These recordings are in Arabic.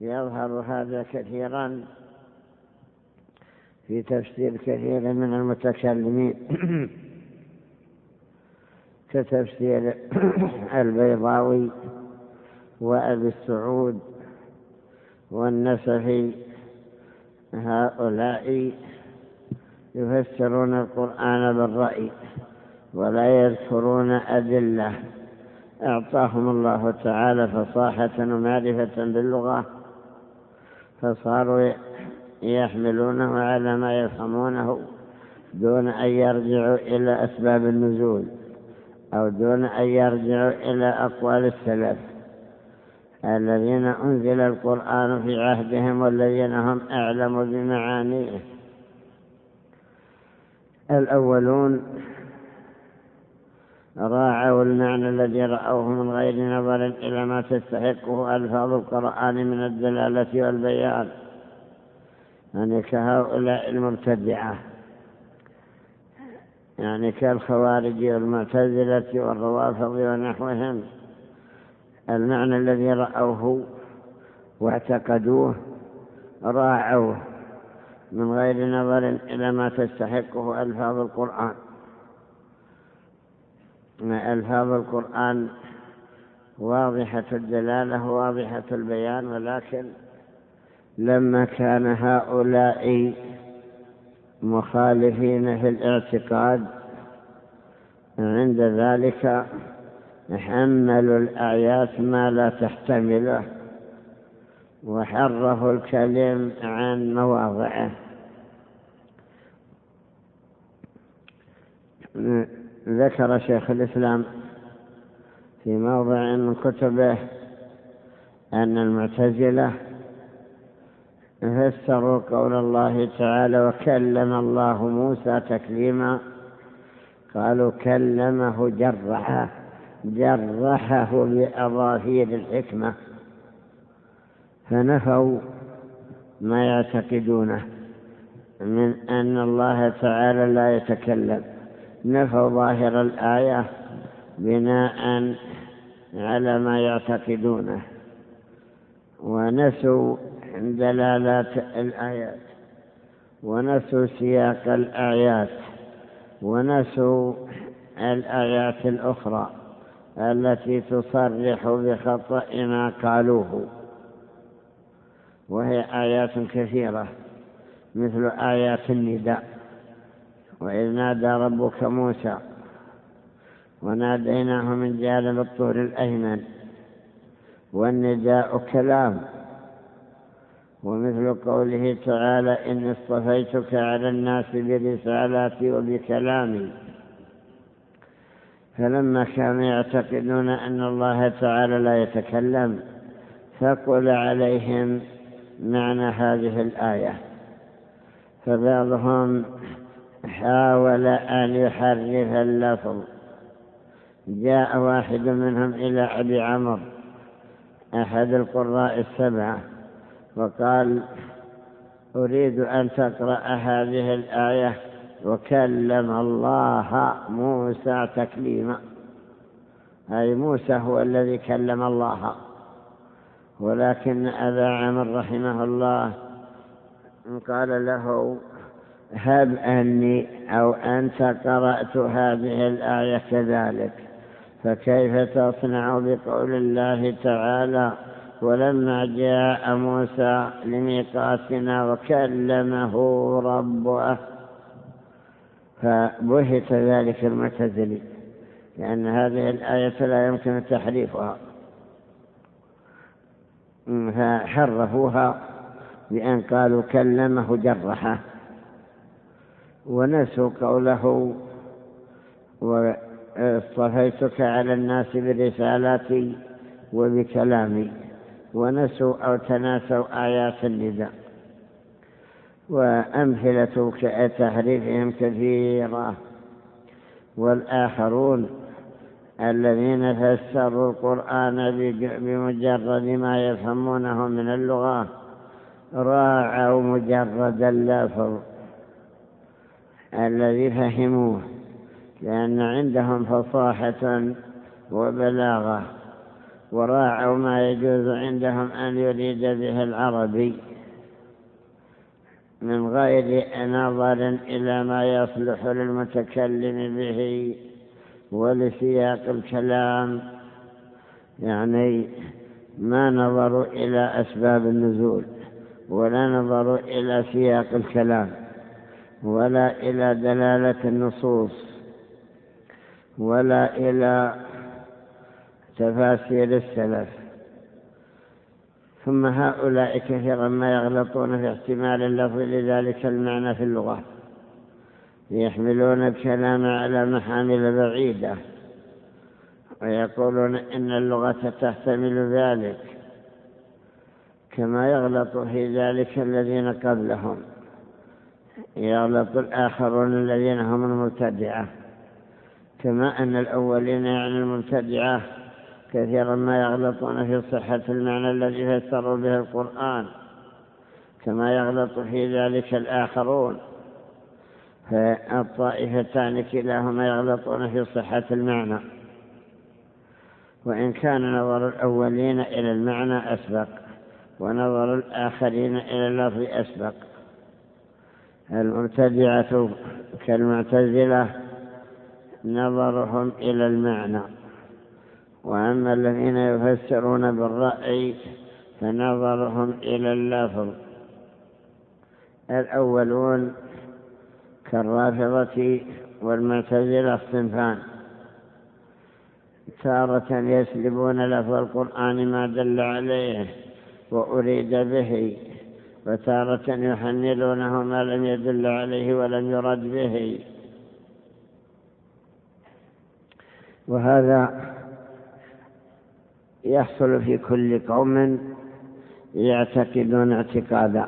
يظهر هذا كثيرا في تفسير كثير من المتكلمين. كتفسير البيضاوي وأبي السعود والنسفي هؤلاء يفسرون القرآن بالرأي ولا يذكرون أدلة. أعطاهم الله تعالى فصاحة ومعرفة باللغة. فصاروا يحملونه على ما يفهمونه دون أن يرجعوا إلى أسباب النزول أو دون أن يرجعوا إلى أقوال السلف الذين أنزل القرآن في عهدهم والذين هم أعلم بمعانيه. الأولون راعوا المعنى الذي رأوه من غير نظر إلى ما تستحقه ألفاظ القرآن من الدلالة والبيان. يعني كهؤلاء المبتدعة يعني كالخوارج والمعتزلة والروافض ونحوهم. المعنى الذي رأوه واعتقدوه راعوه من غير نظر إلى ما تستحقه ألفاظ القرآن. ألفاظ القرآن واضحة الدلالة واضحة البيان ولكن لما كان هؤلاء مخالفين في الاعتقاد عند ذلك حملوا الآيات ما لا تحتمله وحرفوا الكلم عن مواضعه. ذكر شيخ الإسلام في موضع من كتبه أن المعتزلة فسروا قول الله تعالى وكلم الله موسى تكليما قالوا كلمه جرحه جرحه بأظافير الحكمة فنفوا ما يعتقدونه من أن الله تعالى لا يتكلم. نفوا ظاهر الآية بناء على ما يعتقدونه ونسوا دلالات الآيات ونسوا سياق الآيات ونسوا الآيات الأخرى التي تصرح بخطأ ما قالوه. وهي آيات كثيرة مثل آيات النداء. وإذ نادى ربك موسى وناديناه من جانب الطور الأيمن والنداء كلام ومثل قوله تعالى إن اصطفيتك على الناس برسالاتي وبكلامي فلما كانوا يعتقدون أن الله تعالى لا يتكلم فقل عليهم معنى هذه الآية فبعضهم حاول أن يحرف اللفظ. جاء واحد منهم إلى أبي عمر أحد القراء السبعة وقال أريد أن تقرأ هذه الآية. وكلم الله موسى تكليما. أي موسى هو الذي كلم الله. ولكن أبا عمر رحمه الله قال له هب أني أو أنت قرأت هذه الآية كذلك. فكيف تصنع بقول الله تعالى ولما جاء موسى لميقاتنا وكلمه ربه؟ فبهت ذلك المعتزلي لأن هذه الآية لا يمكن تحريفها. فحرفوها بأن قالوا كلمه جرحه. ونسوا قوله واصطفيتك على الناس برسالاتي وبكلامي ونسوا أو تناسوا آيات النداء وأمثلة تحريفهم كثيرة والآخرون الذين فسروا القرآن بمجرد ما يفهمونه من اللغة راعوا مجرد اللفظ الذي فهموه لأن عندهم فصاحة وبلاغة وراعوا ما يجوز عندهم أن يريد به العربي من غير نظر إلى ما يصلح للمتكلم به ولسياق الكلام. يعني ما نظروا إلى أسباب النزول ولا نظروا إلى سياق الكلام. ولا إلى دلالة النصوص ولا إلى تفاسير السلف. ثم هؤلاء كثيرا ما يغلطون في احتمال اللفظ لذلك المعنى في اللغة. يحملون الكلام على محامل بعيدة ويقولون إن اللغة تحتمل ذلك كما يغلط في ذلك الذين قبلهم. يغلط الآخرون الذين هم المبتدعة. كما أن الأولين يعني المبتدعة كثيرا ما يغلطون في صحة المعنى الذي فسروا به القرآن. كما يغلط في ذلك الآخرون. فالطائفتان كلاهما يغلطون في صحة المعنى. وإن كان نظر الأولين إلى المعنى أسبق ونظر الآخرين إلى اللفظ أسبق. المبتدعة كالمعتزلة نظرهم إلى المعنى. وأما الذين يفسرون بالرأي فنظرهم إلى اللفظ. الأولون كالرافضة والمعتزلة الصنفان. تارة يسلبون لفظ القرآن ما دل عليه وأريد به. وتارة يحنلونه ما لم يدل عليه ولم يرد به. وهذا يحصل في كل قوم يعتقدون اعتقادا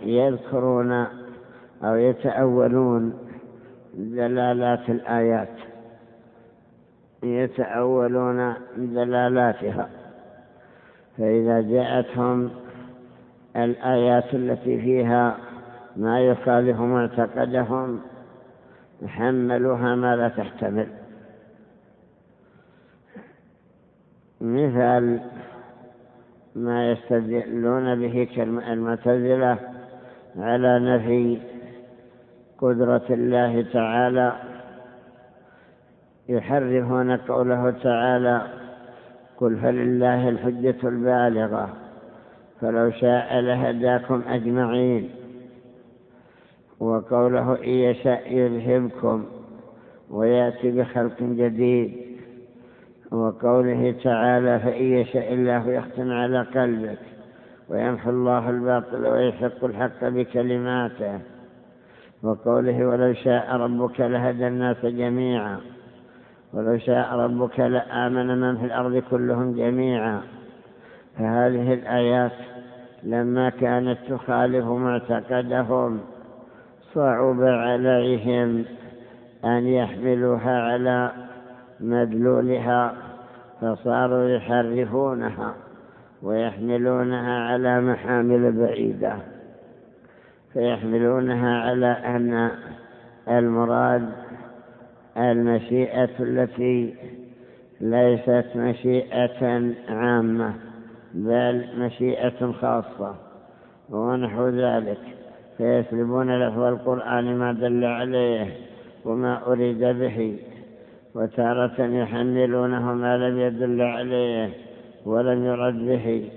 فيذكرون أو يتأولون دلالات الآيات يتأولون دلالاتها. فإذا جاءتهم الآيات التي فيها ما يخالف معتقدهم حملوها ما لا تحتمل. مثال ما يستدلون به المعتزلة على نفي قدرة الله تعالى يحرفون قوله تعالى قل فلله الحجة البالغة فلو شاء لهداكم أجمعين. وقوله إن يشاء يذهبكم ويأتي بخلق جديد. وقوله تعالى فإن يشاء الله يختم على قلبك ويمحو الله الباطل ويحق الحق بكلماته. وقوله ولو شاء ربك لهدى الناس جميعا. ولو شاء ربك لآمن من في الأرض كلهم جميعا. فهذه الآيات لما كانت تخالف معتقدهم صعب عليهم أن يحملوها على مدلولها فصاروا يحرفونها ويحملونها على محامل بعيدة. فيحملونها على أن المراد المشيئة التي ليست مشيئة عامة بل مشيئة خاصة. ونحو ذلك فيسلبون لفظ القرآن ما دل عليه وما أريد به وتارة يحملونه ما لم يدل عليه ولم يرد به.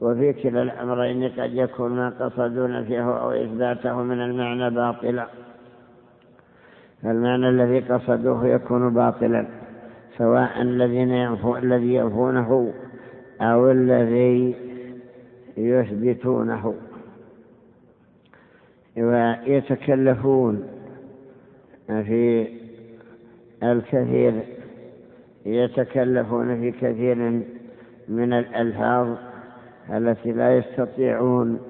وفي كلا الأمرين قد يكون ما قصدون فيه أو إثباته من المعنى باطلا. المعنى الذي قصدوه يكون باطلا سواء الذين ينفو الذي ينفونه أو الذي يثبتونه. ويتكلفون في الكثير يتكلفون في كثير من الألفاظ التي لا يستطيعون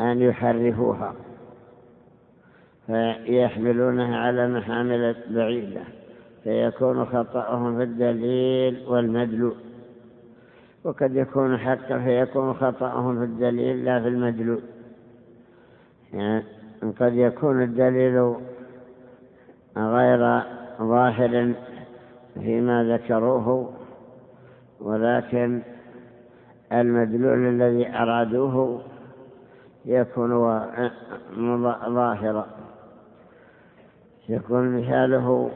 أن يحرفوها. فيحملونها على محامل بعيدة فيكون خطأهم في الدليل والمدلول. وقد يكون حقا فيكون خطأهم في الدليل لا في المدلول. يعني قد يكون الدليل غير ظاهر فيما ذكروه ولكن المدلول الذي أرادوه يكون ظاهرا. يكون مثاله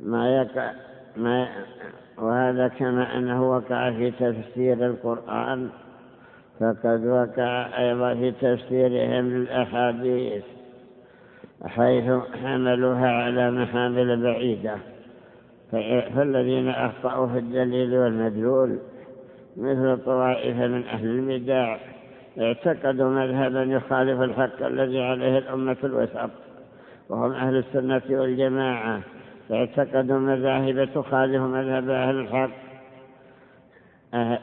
ما يقع ما وهذا كما أنه وقع في تفسير القرآن فقد وقع أيضا في تفسيرهم للأحاديث حيث حملوها على محامل بعيدة فالذين أخطأوا في الدليل والمدلول مثل طوائف من أهل البدع اعتقدوا مذهبا يخالف الحق الذي عليه الأمة الوسط وهم أهل السنة والجماعة اعتقدوا مذاهب تخالف مذهب أهل الحق.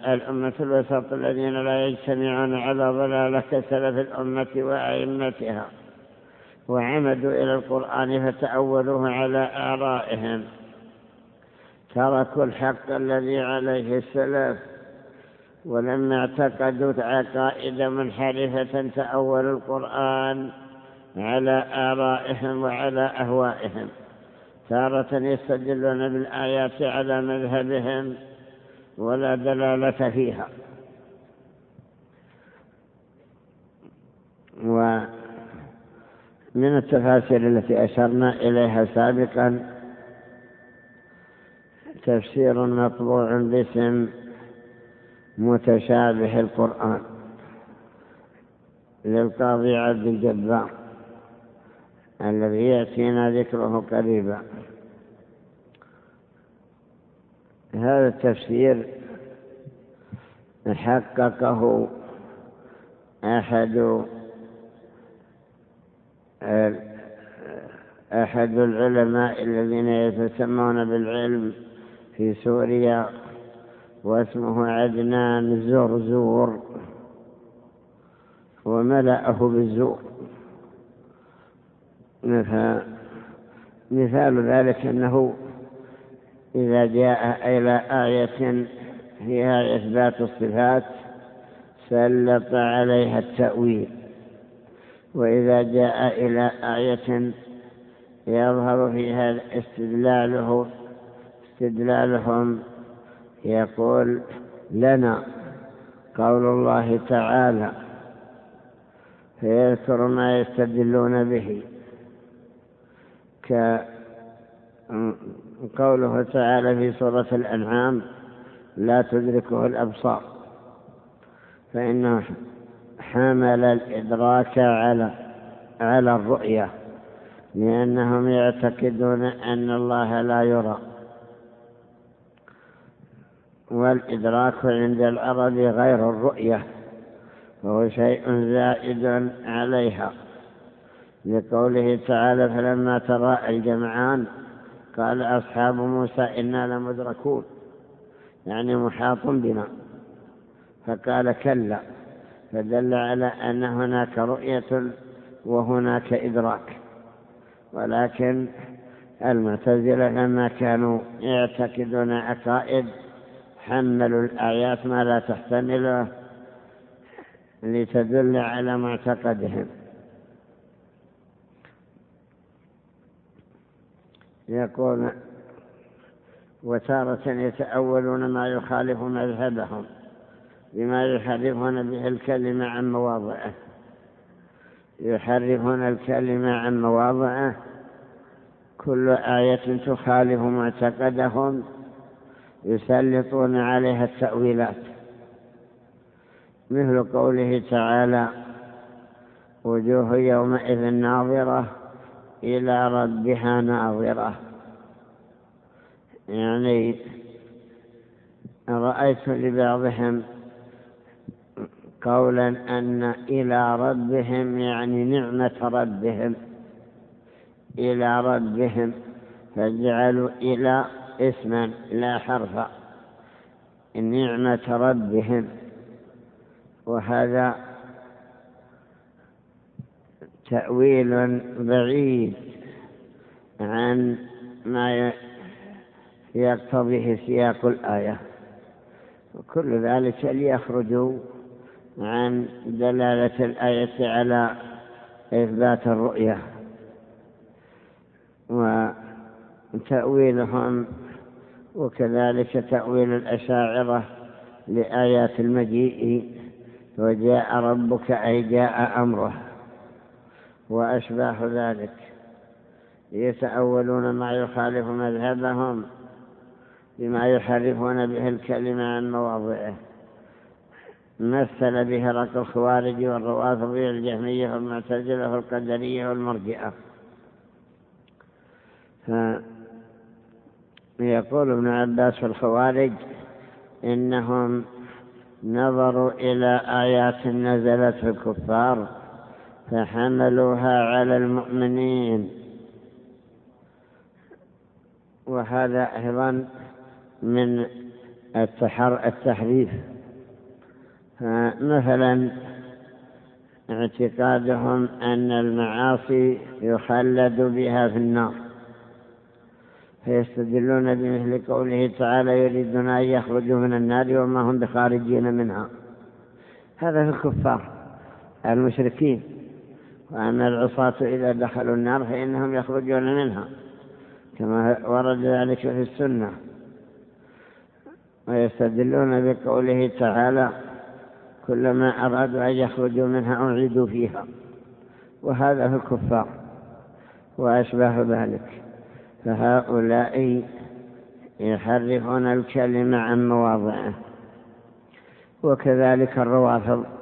الأمة الوسط الذين لا يجتمعون على ضلالة كسلف الأمة وأئمتها وعمدوا إلى القرآن فتأولوه على آرائهم. تركوا الحق الذي عليه السلف ولما اعتقدوا عقائد منحرفة تأولوا القرآن. على آرائهم وعلى أهوائهم. تارة يستدلون بالآيات على مذهبهم ولا دلالة فيها. ومن التفاسير التي أشرنا إليها سابقا تفسير مطبوع باسم متشابه القرآن للقاضي عبد الجبار. الذي يأتينا ذكره قريبا. هذا التفسير حققه أحد أحد العلماء الذين يتسمون بالعلم في سوريا واسمه عدنان زرزور وملأه بالزور مثال ذلك أنه إذا جاء إلى آية فيها إثبات الصفات سلط عليها التأويل. وإذا جاء إلى آية يظهر فيها استدلاله استدلالهم يقول لنا قول الله تعالى فيذكر ما يستدلون به. كقوله تعالى في سورة الأنعام لا تدركه الأبصار فإنه حمل الإدراك على على الرؤية لأنهم يعتقدون أن الله لا يرى. والإدراك عند العرب غير الرؤية وهو شيء زائد عليها. لقوله تعالى فلما ترى الجمعان قال أصحاب موسى إنا لمدركون يعني محاط بنا. فقال كلا فدل على أن هناك رؤية وهناك إدراك. ولكن المعتزلة لما كانوا يعتقدون عقائد حملوا الآيات ما لا تحتمله لتدل على معتقدهم. يقول وتارة يتأولون ما يخالف مذهبهم بما يحرفون به الكلمة عن مواضعه. يحرفون الكلمة عن مواضعه. كل آية تخالف معتقدهم. يسلطون عليها التأويلات. مثل قوله تعالى وجوه يومئذ ناظرة إلى ربها ناظرة. يعني رأيت لبعضهم قولا أن إلى ربهم يعني نعمة ربهم. إلى ربهم فاجعلوا إلى اسما لا حرفا نعمة ربهم. وهذا تأويل بعيد عن ما يقتضيه سياق الآية. وكل ذلك ليخرجوا عن دلالة الآية على إثبات الرؤية. وتأويلهم وكذلك تأويل الأشاعرة لآيات المجيء وجاء ربك أي جاء أمره. وأشباه ذلك. يتأولون ما يخالف مذهبهم بما يحرفون به الكلمة عن مواضعه. مثل به رق الخوارج والروافض الجهمية والمعتزلة والقدرية والمرجئة. يقول ابن عباس في الخوارج إنهم نظروا إلى آيات نزلت في الكفار فحملوها على المؤمنين. وهذا أيضا من التحريف. مثلا اعتقادهم أن المعاصي يخلد بها في النار. فيستدلون بمثل قوله تعالى يريدون أن يخرجوا من النار وما هم بخارجين منها. هذا في الكفار المشركين. وأن العصاة إذا دخلوا النار فإنهم يخرجون منها كما ورد ذلك في السنة. ويستدلون بقوله تعالى كلما أرادوا أن يخرجوا منها أعيدوا فيها. وهذا في الكفار وأشباه ذلك. فهؤلاء يحرفون الكلمة عن مواضعه وكذلك الروافض.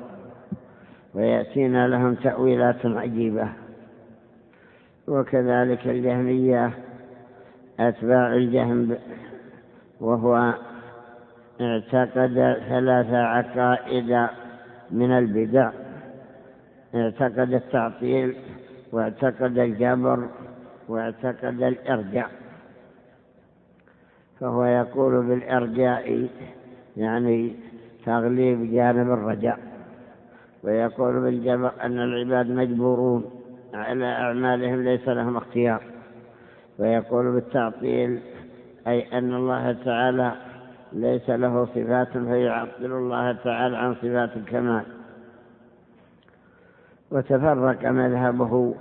ويأتينا لهم تأويلات عجيبة. وكذلك الجهمية أتباع الجهم وهو اعتقد ثلاث عقائد من البدع. اعتقد التعطيل واعتقد الجبر واعتقد الإرجاء. فهو يقول بالإرجاء يعني تغليب جانب الرجاء. ويقول بالجبر أن العباد مجبورون على أعمالهم ليس لهم اختيار. ويقول بالتعطيل أي أن الله تعالى ليس له صفات فيعطل الله تعالى عن صفات الكمال. وتفرق مذهبه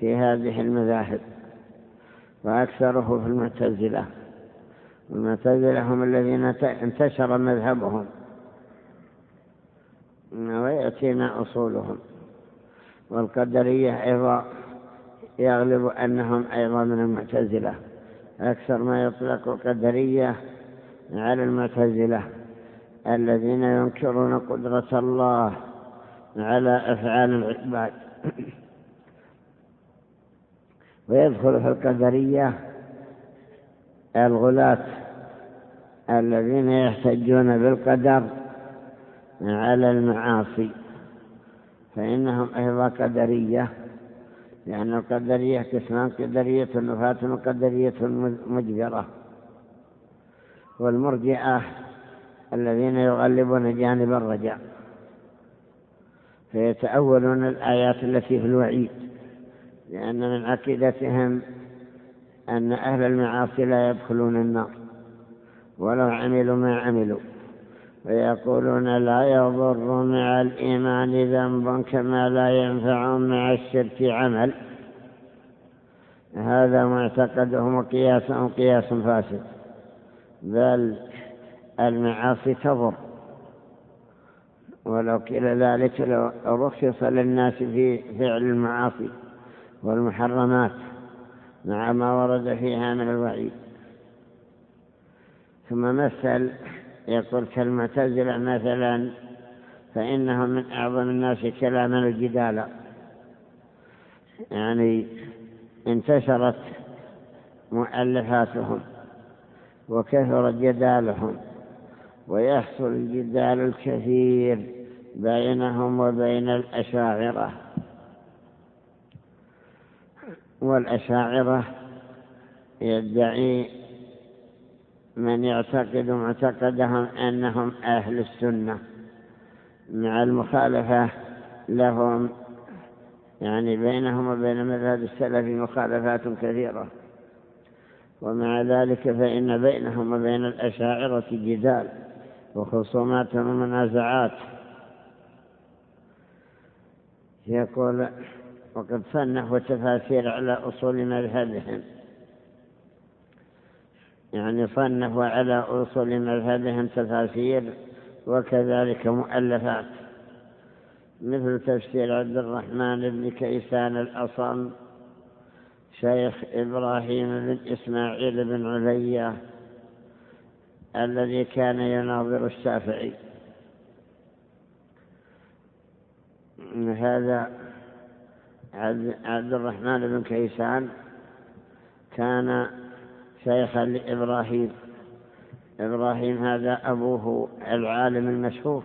في هذه المذاهب وأكثره في المعتزلة. المعتزلة هم الذين انتشر مذهبهم. ويأتينا أصولهم. والقدرية أيضا يغلب أنهم أيضا من المعتزلة. أكثر ما يطلق القدرية على المعتزلة الذين ينكرون قدرة الله على أفعال العباد. ويدخل في القدرية الغلاة الذين يحتجون بالقدر على المعاصي فإنهم أيضا قدرية لأن القدرية قسمان قدرية النفاة وقدرية مجبرة والمرجئة الذين يغلبون جانب الرجاء فيتأولون الآيات التي في الوعيد لأن من عقيدتهم أن أهل المعاصي لا يدخلون النار ولو عملوا ما عملوا. ويقولون لا يضر مع الإيمان ذنب كما لا ينفع مع الشرك عمل. هذا معتقدهم وقياسهم قياس فاسد. بل المعاصي تضر. ولو كلا ذلك رخص للناس في فعل المعاصي والمحرمات مع ما ورد فيها من الوعيد. ثم مثل يقول كالمعتزلة مثلا فإنهم من أعظم الناس كلاما الجدال. يعني انتشرت مؤلفاتهم وكثر جدالهم ويحصل الجدال الكثير بينهم وبين الأشاعرة. والأشاعرة يدعي من يعتقد معتقدهم أنهم أهل السنة. مع المخالفة لهم يعني بينهم وبين مذهب السلف مخالفات كثيرة. ومع ذلك فإن بينهم وبين الأشاعرة جدال وخصومات ومنازعات يقول وقد صنفوا تفاسير على أصول مذهبهم. يعني صنفوا على أصول مذهبهم تفاسير وكذلك مؤلفات. مثل تفسير عبد الرحمن بن كيسان الأصم شيخ إبراهيم بن إسماعيل بن عليا الذي كان يناظر الشافعي. هذا عبد الرحمن بن كيسان كان شيخا لإبراهيم إبراهيم هذا أبوه العالم المشهور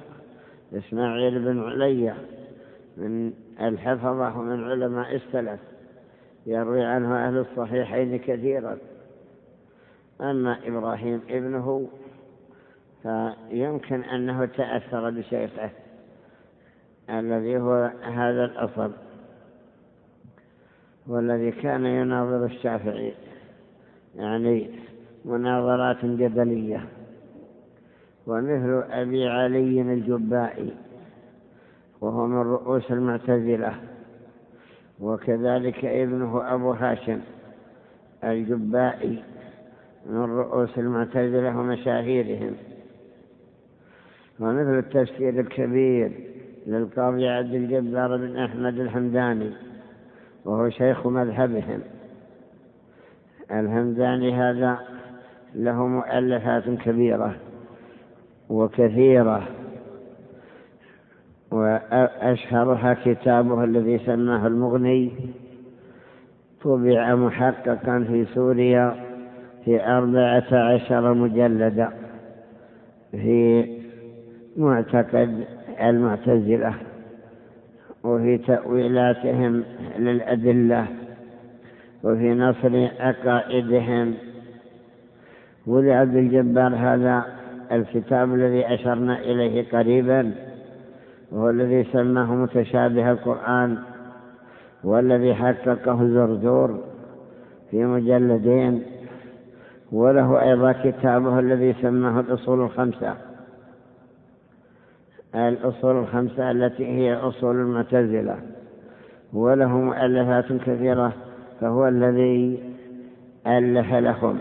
إسماعيل بن عليا من الحفظة ومن علماء السلف يروي عنه أهل الصحيحين كثيرا. أما إبراهيم ابنه فيمكن أنه تأثر بشيخه الذي هو هذا الأصل والذي كان يناظر الشافعي. يعني مناظرات جدلية ومثل أبي علي الجبائي وهو من رؤوس المعتزلة وكذلك ابنه أبو هاشم الجبائي من رؤوس المعتزلة ومشاهيرهم. ومثل التفسير الكبير للقاضي عبد الجبار بن أحمد الحمداني وهو شيخ مذهبهم. الهمداني هذا له مؤلفات كبيرة وكثيرة وأشهرها كتابه الذي سماه المغني. طبع محققا في سوريا في أربعة عشر مجلدا في معتقد المعتزلة وفي تأويلاتهم للأدلة. وفي نصر عقائدهم ولعبد الجبار هذا الكتاب الذي أشرنا إليه قريبا وهو الذي سماه متشابه القرآن والذي حققه زرزور في مجلدين وله أيضا كتابه الذي سماه الأصول الخمسة. الأصول الخمسة التي هي أصول المعتزلة وله مؤلفات كثيرة. فهو الذي ألف لهم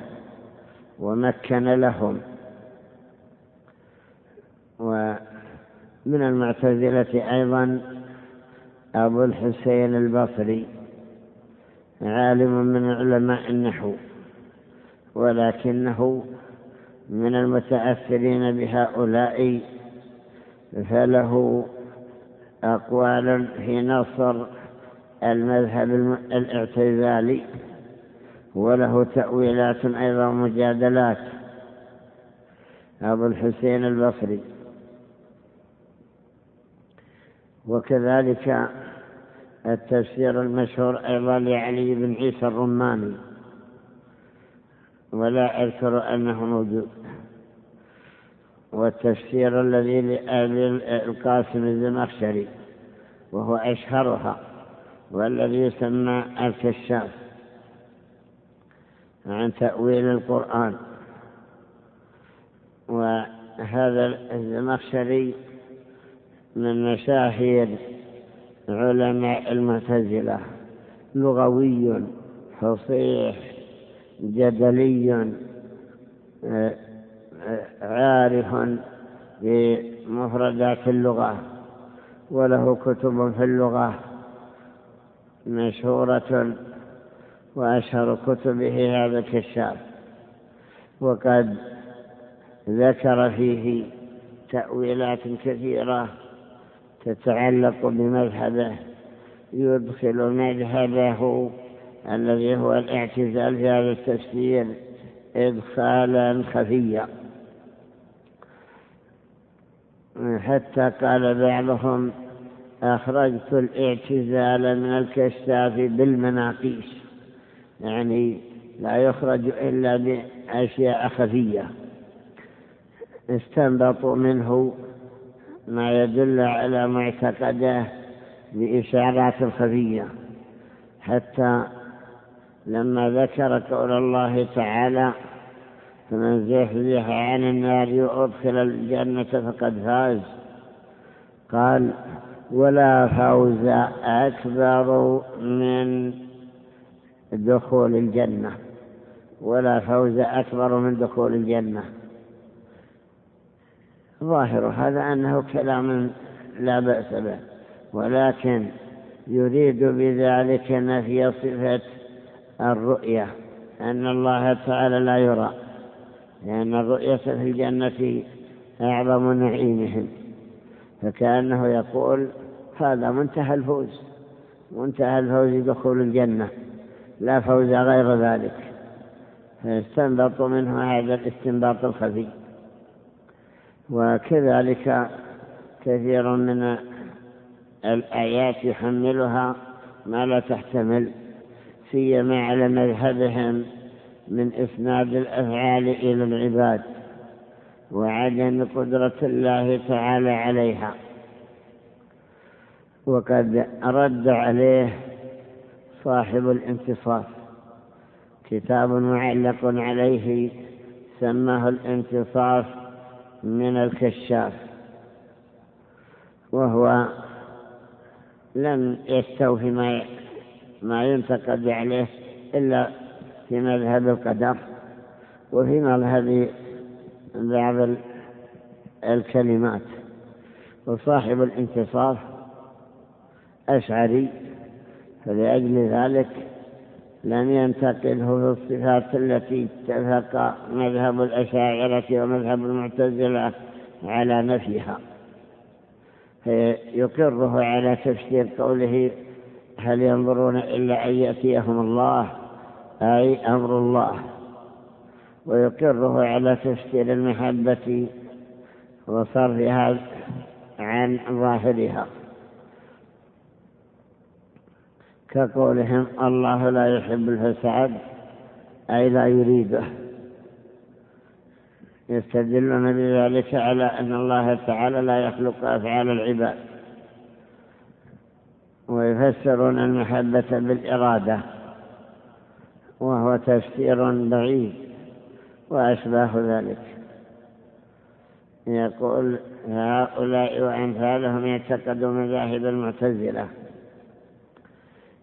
ومكن لهم. ومن المعتزلة أيضا أبو الحسين البصري عالم من علماء النحو ولكنه من المتأثرين بهؤلاء فله أقوال في نصر المذهب الاعتزالي وله تأويلات أيضا مجادلات. أبو الحسين البصري. وكذلك التفسير المشهور أيضا لعلي بن عيسى الرماني. ولا أذكر أنه موجود. والتفسير الذي لأبي القاسم الزمخشري وهو أشهرها. والذي يسمى الكشاف عن تأويل القرآن. وهذا الزمخشري من مشاهير علماء المعتزلة لغوي فصيح جدلي عارف بمفردات اللغة وله كتب في اللغة. مشهورة وأشهر كتبه هذا الكشاف. وقد ذكر فيه تأويلات كثيرة تتعلق بمذهبه يدخل مذهبه الذي هو الاعتزال في هذا التفسير إدخالا خفيا. حتى قال بعضهم أخرجت الاعتزال من الكشاف بالمناقيش. يعني لا يخرج إلا بأشياء خفية. استنبطوا منه ما يدل على معتقده بإشارات خفية. حتى لما ذكر قول الله تعالى فمن زحزح عن النار يؤدخل الجنة فقد فاز قال ولا فوز أكبر من دخول الجنة. ولا فوز أكبر من دخول الجنة. ظاهر هذا أنه كلام لا بأس به. ولكن يريد بذلك نفي صفة الرؤية. أن الله تعالى لا يرى. لأن الرؤية في الجنة أعظم نعيمهم. فكأنه يقول هذا منتهى الفوز منتهى الفوز دخول الجنة لا فوز غير ذلك. فيستنبط منه هذا الاستنباط الخفي. وكذلك كثير من الآيات يحملها ما لا تحتمل سيما على مذهبهم من إسناد الأفعال إلى العباد. وعدم قدرة الله تعالى عليها. وقد رد عليه صاحب الانتصاف. كتاب معلق عليه سماه الانتصاف من الكشاف. وهو لم يستوفي ما ما ينتقد عليه إلا في مذهب القدر. وفي مذهب بعض الكلمات. وصاحب الانتصاف أشعري فلأجل ذلك لم ينتقله في الصفات التي اتفق مذهب الأشاعرة ومذهب المعتزلة على نفيها. فيقره على تفسير قوله هل ينظرون إلا أن يأتيهم الله؟ أي أمر الله. ويقره على تفسير المحبة وصرفها عن ظاهرها. كقولهم الله لا يحب الفساد أي لا يريده. يستدلون بذلك على أن الله تعالى لا يخلق أفعال العباد. ويفسرون المحبة بالإرادة وهو تفسير بعيد. وأشباه ذلك. يقول هؤلاء وأمثالهم يعتقدوا مذاهب المعتزلة.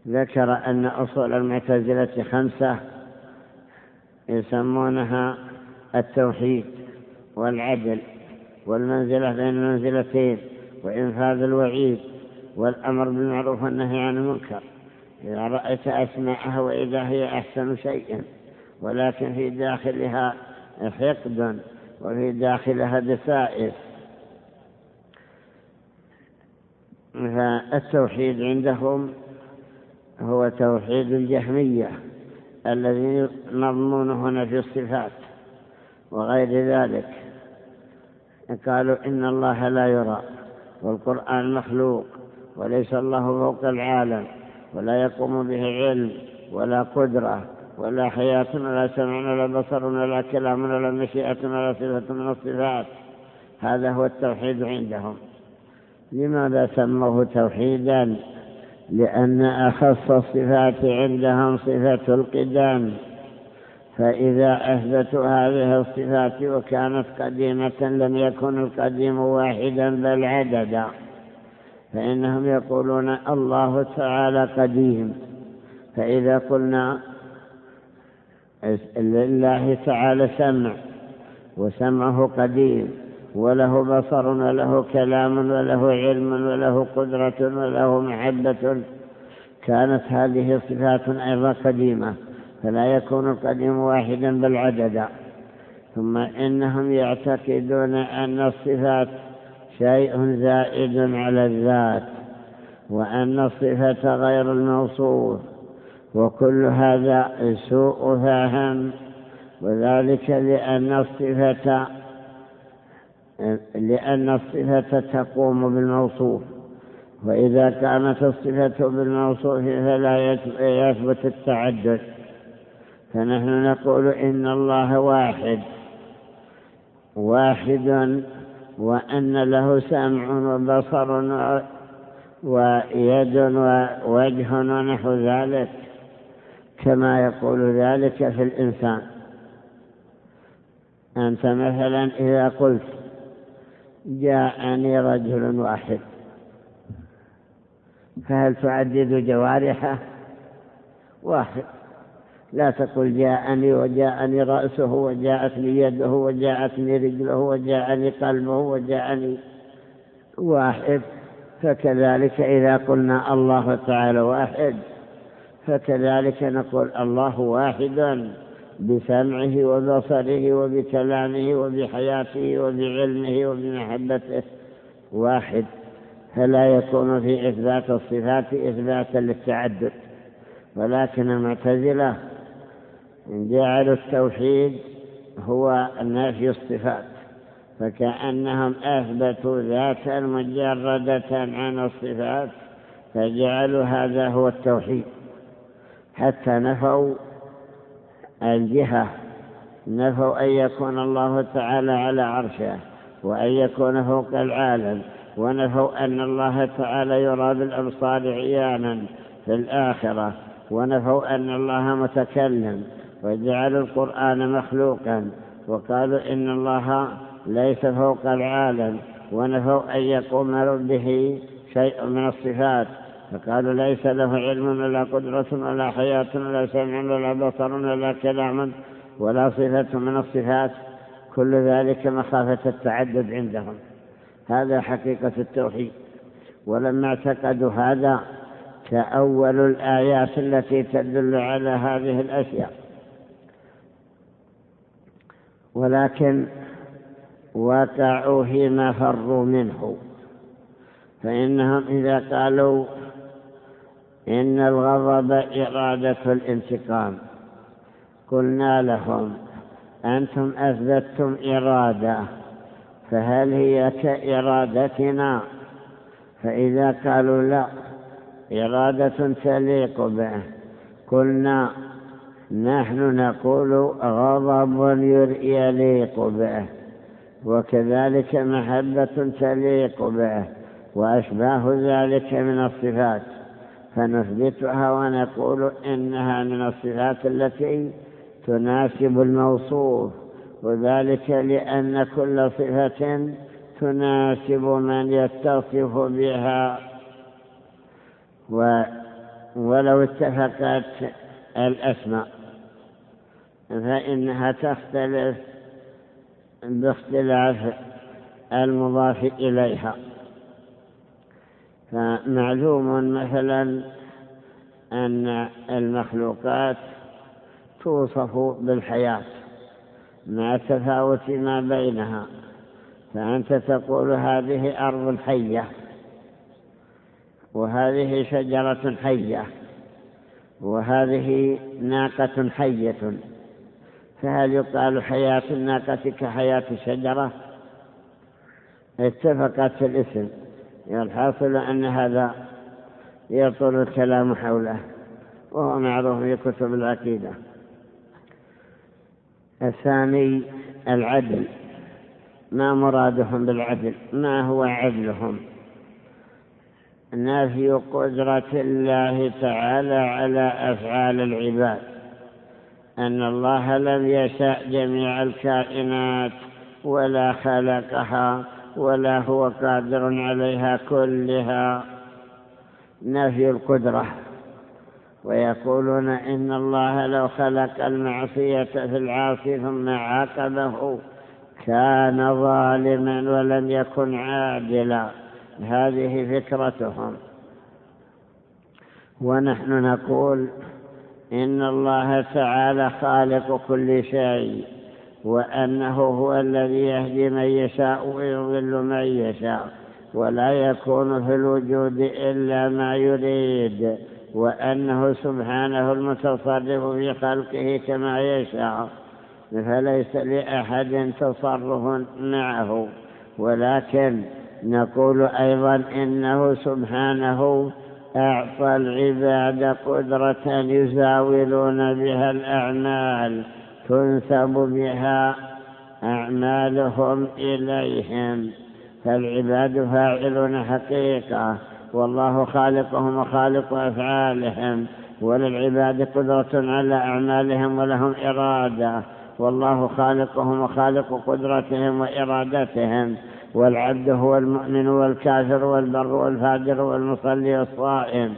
ذكر أن أصول المعتزلة خمسة يسمونها التوحيد والعدل والمنزلة بين المنزلتين وإنفاذ الوعيد والأمر بالمعروف والنهي عن المنكر. إذا رأيت أسماءها وإذا هي أحسن شيء ولكن في داخلها حقد وفي داخلها دسائس. فالتوحيد عندهم هو توحيد الجهمية الذي مضمونه نفي الصفات وغير ذلك. قالوا إن الله لا يرى والقرآن مخلوق وليس الله فوق العالم ولا يقوم به علم ولا قدرة ولا حياة ولا سمع ولا بصر ولا كلام ولا مشيئة ولا صفة من الصفات. هذا هو التوحيد عندهم. لماذا سموه توحيدا؟ لأن أخص الصفات عندهم صفة القدام. فإذا أثبتوا هذه الصفات وكانت قديمة لم يكن القديم واحدا بل عددا. فإنهم يقولون الله تعالى قديم. فإذا قلنا لله تعالى سمع وسمعه قديم وله بصر وله كلام وله علم وله قدرة وله محبة. كانت هذه صفات أيضا قديمة فلا يكون القديم واحدا بل عددا ثم إنهم يعتقدون أن الصفات شيء زائد على الذات وأن الصفة غير الموصوف. وكل هذا سوء فهم وذلك لأن الصفة لأن الصفة تقوم بالموصوف. وإذا كانت الصفة بالموصوف فلا يثبت التعدد. فنحن نقول إن الله واحد واحد وأن له سمع وبصر ويد ووجه ونحو ذلك. كما يقول ذلك في الإنسان. أنت مثلا إذا قلت جاءني رجل واحد فهل تعدد جوارحه؟ واحد. لا تقل جاءني وجاءني رأسه وجاءتني يده وجاءتني رجله وجاءني قلبه وجاءني واحد. فكذلك إذا قلنا الله تعالى واحد. فكذلك نقول الله واحد بسمعه وبصره وبكلامه وبحياته وبعلمه وبمحبته. واحد فلا يكون في إثبات الصفات إثباتا للتعدد ولكن المعتزلة جعلوا التوحيد هو نفي الصفات فكأنهم أثبتوا ذاتا مجردة عن الصفات فجعلوا هذا هو التوحيد. حتى نفوا الجهة نفوا أن يكون الله تعالى على عرشه وأن يكون فوق العالم ونفوا أن الله تعالى يرى بالأبصار عيانا في الآخرة ونفوا أن الله متكلم وجعلوا القرآن مخلوقا وقالوا إن الله ليس فوق العالم ونفوا أن يقوم به شيء من الصفات. فقالوا ليس له علم ولا قدرة ولا حياة ولا سمع ولا بصر ولا كلام ولا صفة من الصفات. كل ذلك مخافة التعدد عندهم. هذا حقيقة التوحيد. ولما اعتقدوا هذا تأولوا الآيات التي تدل على هذه الأشياء. ولكن وقعوا فيما فروا منه. فإنهم إذا قالوا إن الغضب إرادة الانتقام. قلنا لهم أنتم أثبتتم إرادة فهل هي كإرادتنا؟ فإذا قالوا لا إرادة تليق به. قلنا نحن نقول غضب يليق به وكذلك محبة تليق به وأشباه ذلك من الصفات. فنثبتها ونقول إنها من الصفات التي تناسب الموصوف وذلك لأن كل صفة تناسب من يتصف بها. ولو اتفقت الأسماء فإنها تختلف باختلاف المضاف إليها. فمعلوم مثلا أن المخلوقات توصف بالحياة مع تفاوت ما بينها فأنت تقول هذه أرض حية وهذه شجرة حية وهذه ناقة حية فهل يقال حياة الناقة كحياة الشجرة؟ اتفقت في الاسم. الحاصل أن هذا يطول الكلام حوله وهو معروف في كتب العقيدة. الثاني العدل. ما مرادهم بالعدل؟ ما هو عدلهم؟ نفي قدرة الله تعالى على أفعال العباد. أن الله لم يشاء جميع الكائنات ولا خلقها. ولا هو قادر عليها كلها. نفي القدرة. ويقولون إن الله لو خلق المعصية في العاصي ثم عاقبه كان ظالما ولم يكن عادلا. هذه فكرتهم. ونحن نقول إن الله تعالى خالق كل شيء. وأنه هو الذي يهدي من يشاء ويضل من يشاء ولا يكون في الوجود إلا ما يريد وأنه سبحانه المتصرف في خلقه كما يشاء فليس لأحد تصرف معه. ولكن نقول أيضا إنه سبحانه أعطى العباد قدرة يزاولون بها الأعمال تنسب بها أعمالهم إليهم. فالعباد فاعلون حقيقة والله خالقهم وخالق أفعالهم وللعباد قدرة على أعمالهم ولهم إرادة. والله خالقهم وخالق قدرتهم وإرادتهم والعبد هو المؤمن والكافر والبر والفاجر والمصلي والصائم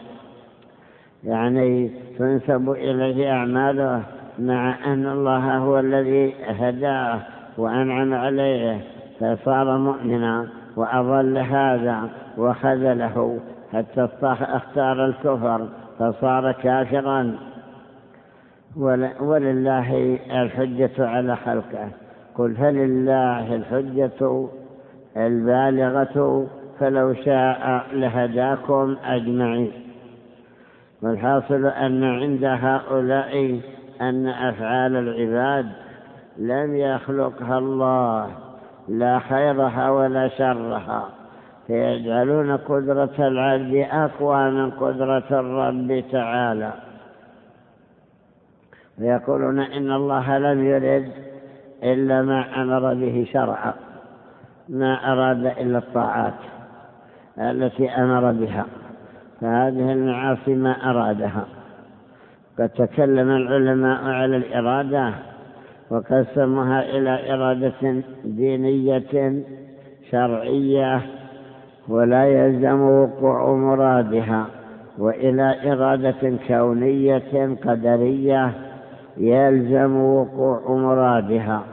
يعني تنسب إليه أعماله. مع أن الله هو الذي هداه وأنعم عليه فصار مؤمنا وأضل هذا وخذله. حتى اختار الكفر فصار كافرا. ولله الحجة على خلقه. قل فلله الحجة البالغة فلو شاء لهداكم أجمعين. والحاصل أن عند هؤلاء أن أفعال العباد لم يخلقها الله لا خيرها ولا شرها. فيجعلون قدرة العبد أقوى من قدرة الرب تعالى. ويقولون إن الله لم يرد إلا ما أمر به شرعا ما أراد إلا الطاعات التي أمر بها. فهذه المعاصي ما أرادها. قد تكلم العلماء على الإرادة وقسمها إلى إرادة دينية شرعية ولا يلزم وقوع مرادها وإلى إرادة كونية قدرية يلزم وقوع مرادها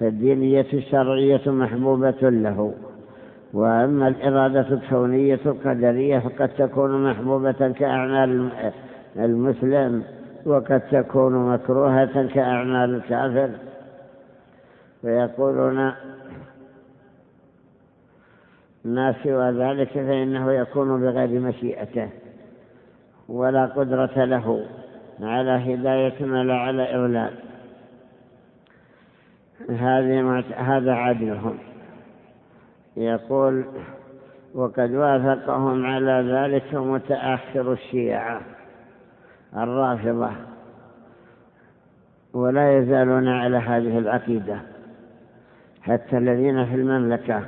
فالدينية الشرعية محبوبة له وأما الإرادة الكونية القدرية فقد تكون محبوبة كأعمال المسلم وقد تكون مكروهة كأعمال الكافر. ويقولون ما سوى ذلك فإنه يكون بغير مشيئته ولا قدرة له على هداية ولا على إغلال. هذا عدلهم. يقول وقد وافقهم على ذلك متأخر الشيعة. الرافضة ولا يزالون على هذه العقيدة حتى الذين في المملكة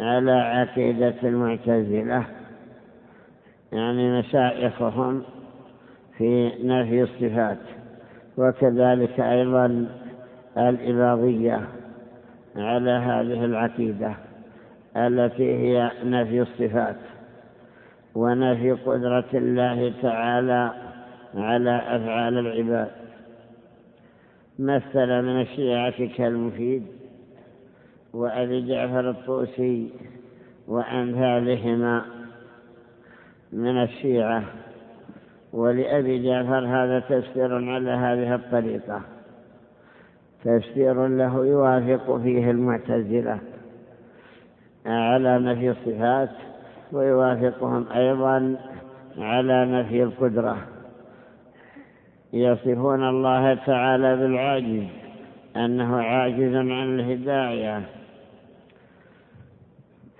على عقيدة المعتزلة يعني مشايخهم في نفي الصفات وكذلك أيضا الإباضية على هذه العقيدة التي هي نفي الصفات ونفي قدرة الله تعالى على أفعال العباد. مثل من الشيعة كالمفيد وأبي جعفر الطوسي وأمثالهما من الشيعة ولأبي جعفر هذا تفسير على هذه الطريقة. تفسير له يوافق فيه المعتزلة على نفي الصفات ويوافقهم أيضا على نفي القدرة. يصفون الله تعالى بالعاجز أنه عاجز عن الهداية.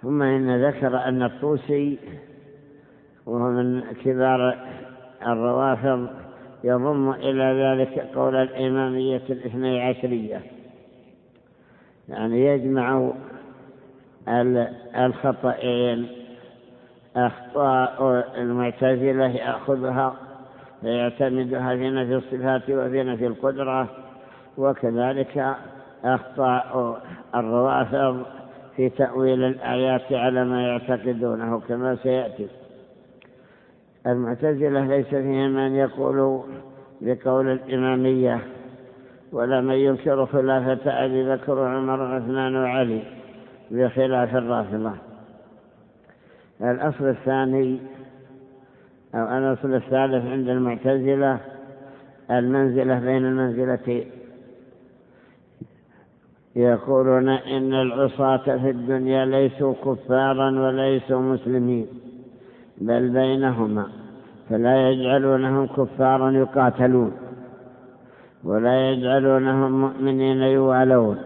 ثم إن ذكر أن الطوسي وهو من كبار الروافض يضم إلى ذلك قول الإمامية الاثني عشرية. يعني يجمع الخطئين أخطاء المعتزلة يأخذها فيعتمدها في نفي الصفات وفي نفي القدرة وكذلك أخطاء الروافض في تأويل الآيات على ما يعتقدونه كما سيأتي. المعتزلة ليس فيهم من يقول بقول الإمامية ولا من ينكر خلافة أبي بكر وعمر وعثمان وعلي بخلاف الرافضة. الأصل الثاني أو الأصل الثالث عند المعتزلة المنزلة بين المنزلتين. يقولون إن العصاة في الدنيا ليسوا كفارا وليسوا مسلمين بل بينهما فلا يجعلونهم كفارا يقاتلون ولا يجعلونهم مؤمنين يوالون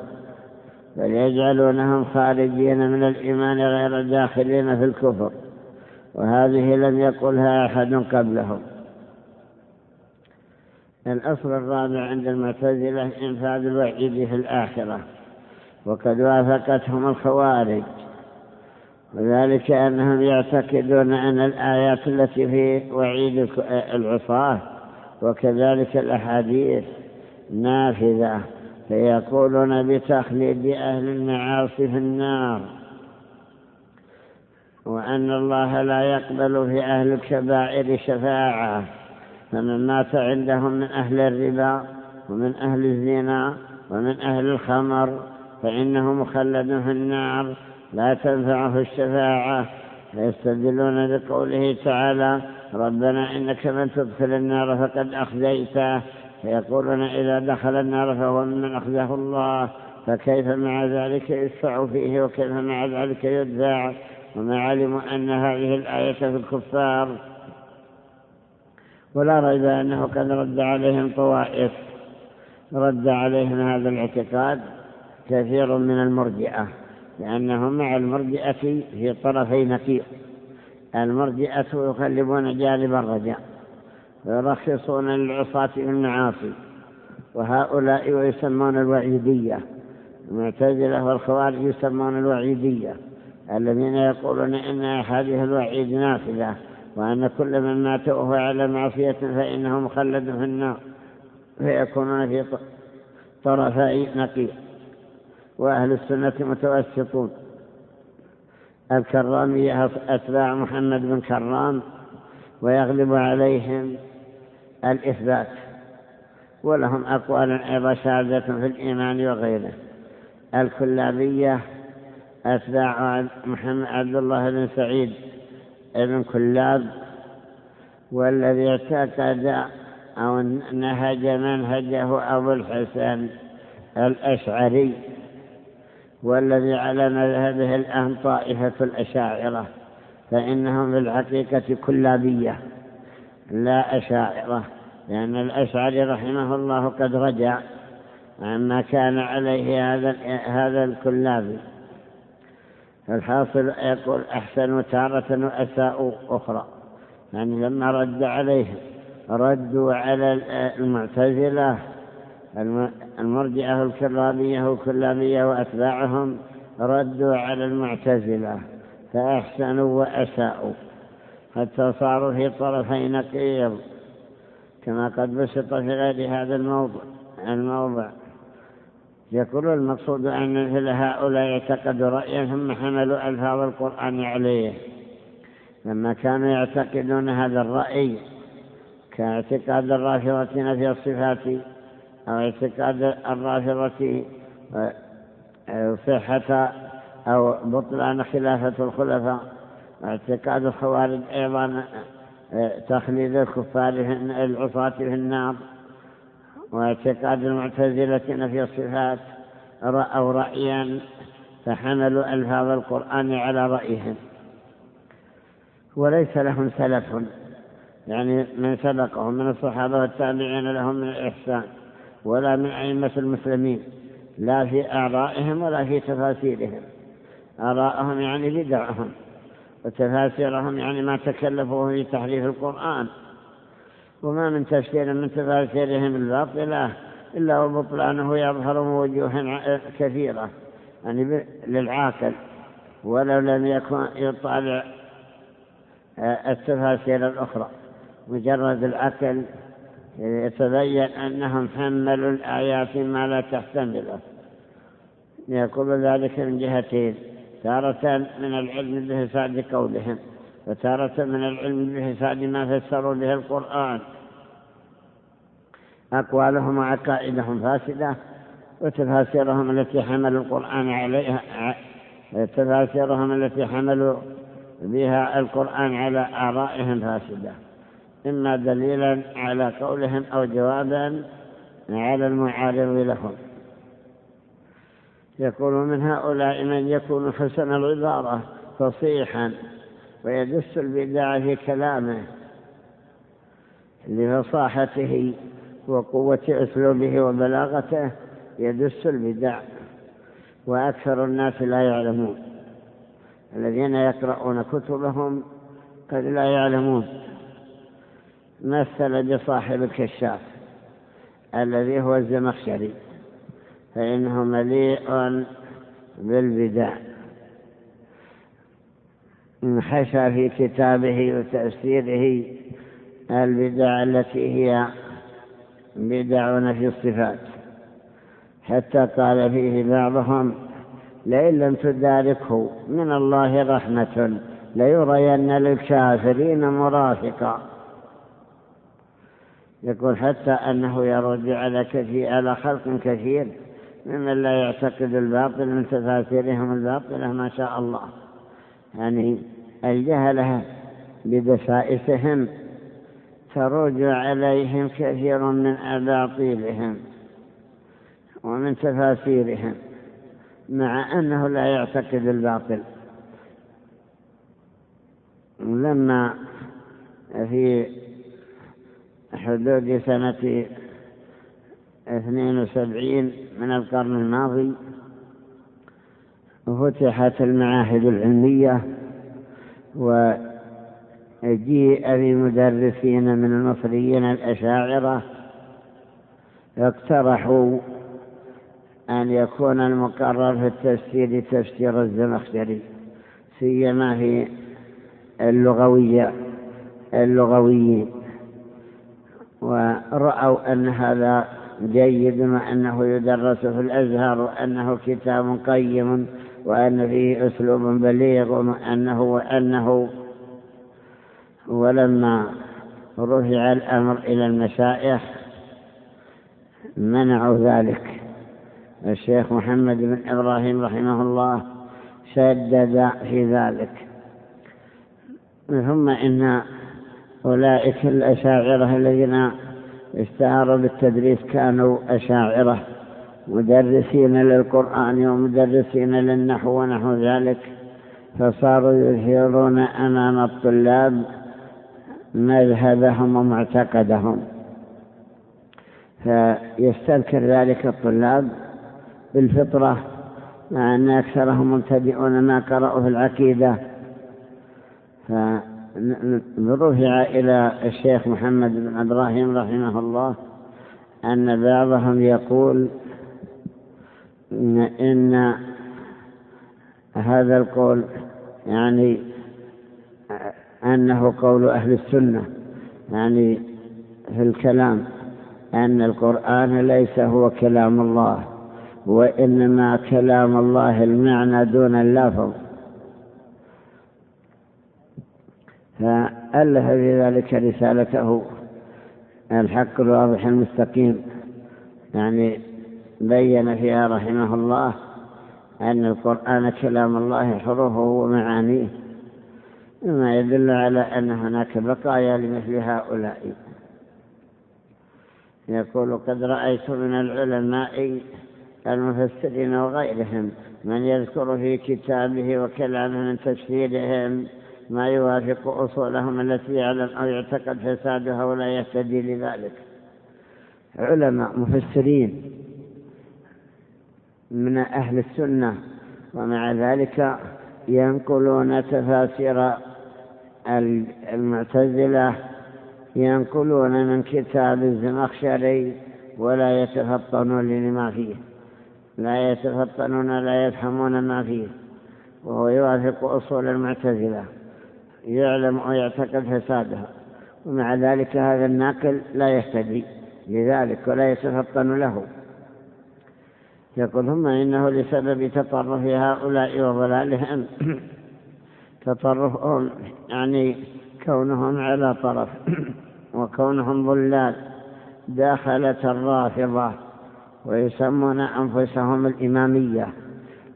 بل يجعلونهم خارجين من الإيمان غير داخلين في الكفر. وهذه لم يقلها أحد قبلهم. الأصل الرابع عند المعتزلة إنفاذ الوعيد في الآخرة وقد وافقتهم الخوارج. وذلك أنهم يعتقدون أن الآيات التي في وعيد العصاة وكذلك الأحاديث نافذة فيقولون بتخليد أهل المعاصي في النار. وأن الله لا يقبل في أهل الكبائر شفاعة فمن مات عندهم من أهل الربا ومن أهل الزنا ومن أهل الخمر فإنه مخلد في النار لا تنفعه الشفاعة. فيستدلون بقوله تعالى ربنا إنك من تدخل النار فقد أخذيته فيقولون إذا دخل النار فهو ممن أخذه الله فكيف مع ذلك يشفع فيه وكيف مع ذلك يدفع؟ وما علموا أن هذه الآية في الكفار ولا ريب أنه قد رد عليهم طوائف. رد عليهم هذا الاعتقاد كثير من المرجئة لأنهم مع المرجئة في طرفي نقيض. المرجئة يقلبون جانب الرجاء ويرخصون للعصاة بالمعاصي وهؤلاء يسمون الوعيدية. المعتزلة والخوارج يسمون الوعيدية. الذين يقولون إن هذه الوعيد نافذة وأن كل من مات وهو على معصية فإنه مخلد في النار فيكونون في طرفي نقيض وأهل السنة متوسطون. الكرامية أتباع محمد بن كرام ويغلب عليهم الإثبات ولهم أقوال أيضا شاذة في الإيمان وغيره. الكلابية أتباع محمد عبد الله بن سعيد بن كلاب والذي اعتقد أو نهج منهجه أبو الحسن الأشعري والذي على مذهبه الآن طائفة الأشاعرة فإنهم في الحقيقة كلابية لا أشاعرة لأن الأشعري رحمه الله قد رجع عما كان عليه هذا هذا الكلابي. الحاصل يقول أحسن تارة وأساء أخرى. يعني لما رد عليه ردوا على المعتزلة المرجئة الكرامية والكلامية وأتباعهم ردوا على المعتزلة فأحسنوا وأساءوا حتى صاروا في طرفي نقيض كما قد بسط في غير هذا الموضع الموضع. يقول المقصود أن مثل هؤلاء يعتقدوا رأيا ثم حملوا ألفاظ القرآن عليه. لما كانوا يعتقدون هذا الرأي كاعتقاد الرافضة في الصفات أو اعتقاد الرافضة صحة أو بطلان خلافة الخلفاء واعتقاد الخوارج أيضا تخليد الكفار العصاة في النار. واعتقاد المعتزلة في الصفات رأوا رأيا فحملوا ألفاظ القرآن على رأيهم. وليس لهم سلف يعني من سبقهم من الصحابة والتابعين لهم من الإحسان ولا من أئمة المسلمين لا في آرائهم ولا في تفاسيرهم. آراءهم يعني بدعهم وتفاسيرهم يعني ما تكلفوا في تحريف القرآن. وما من تفسير من تفاسيرهم الباطلة إلا وبطلانه يظهر من وجوه كثيرة. يعني للعاقل. ولو لم يكن يطالع التفاسير الأخرى. مجرد العقل يتبين أنهم حملوا الآيات ما لا تحتمله. يقول ذلك من جهتين تارة من العلم بحساب قولهم. وتارة من العلم بحساب ما فسروا به القرآن. أقوالهم وعقائدهم فاسدة وتفاسيرهم التي حملوا القرآن عليها تفاسيرهم التي حملوا بها القرآن على آرائهم فاسدة. إما دليلا على قولهم أو جوابا على المعارض لهم. يقول من هؤلاء من يكون حسن العبارة فصيحا ويدس البدع في كلامه لفصاحته وقوة أسلوبه وبلاغته يدس البدع وأكثر الناس لا يعلمون. الذين يقرؤون كتبهم قد لا يعلمون. مثل بصاحب الكشاف الذي هو الزمخشري فإنه مليء بالبدع حشى في كتابه وتأثيره البدع التي هي بدع نفي الصفات. حتى قال فيه بعضهم لئن لم تداركه من الله رحمة ليرين للكافرين مرافقا. يقول حتى أنه يرد على كثير على خلق كثير ممن لا يعتقد الباطل من تفاسيرهم الباطلة ما شاء الله. يعني الجهلة بدسائسهم تروج عليهم كثير من أباطيلهم ومن تفاسيرهم مع أنه لا يعتقد الباطل. لما في حدود سنة 72 من القرن الماضي فتحت المعاهد العلمية وجيء بمدرسين من المصريين الأشاعرة اقترحوا أن يكون المقرر في التفسير تفسير الزمخشري سيما في اللغوية اللغويين. ورأوا أن هذا جيد مع أنه يدرس في الأزهر وأنه كتاب قيم وأن فيه أسلوب بليغ وأنه وأنه ولما رفع الأمر إلى المشايخ منعوا ذلك. الشيخ محمد بن إبراهيم رحمه الله شدد في ذلك. ثم إن أولئك الأشاعرة الذين اشتهروا بالتدريس كانوا أشاعرة. مدرسين للقرآن ومدرسين للنحو ونحو ذلك فصاروا يظهرون أمام الطلاب مذهبهم ومعتقدهم. فيستذكر ذلك الطلاب بالفطرة مع أن أكثرهم مبتدئون ما قرأوا في العقيدة. فرفع إلى الشيخ محمد بن إبراهيم رحمه الله أن بعضهم يقول إن, إن هذا القول يعني أنه قول أهل السنة يعني في الكلام أن القرآن ليس هو كلام الله وإنما كلام الله المعنى دون اللفظ. فألف في ذلك رسالته الحق الواضح المستقيم يعني بين فيها رحمه الله أن القرآن كلام الله حروفه ومعانيه مما يدل على أن هناك بقايا لمثل هؤلاء. يقول قد رأيت من العلماء المفسرين وغيرهم من يذكر في كتابه وكلامه من تفسيرهم ما يوافق أصولهم التي يعلم أو يعتقد فسادها ولا يهتدي لذلك. علماء مفسرين من أهل السنة ومع ذلك ينقلون تفاسير المعتزلة ينقلون من كتاب الزمخشري ولا يتفطنون لما فيه. لا يتفطنون لا يفهمون ما فيه. وهو يوافق أصول المعتزلة يعلم ويعتقد فسادها. ومع ذلك هذا الناقل لا يهتدي لذلك ولا يتفطن له. يقول ثم إنه لسبب تطرف هؤلاء وضلالهم. تطرفهم يعني كونهم على طرف وكونهم ضلال. داخلة الرافضة ويسمون أنفسهم الإمامية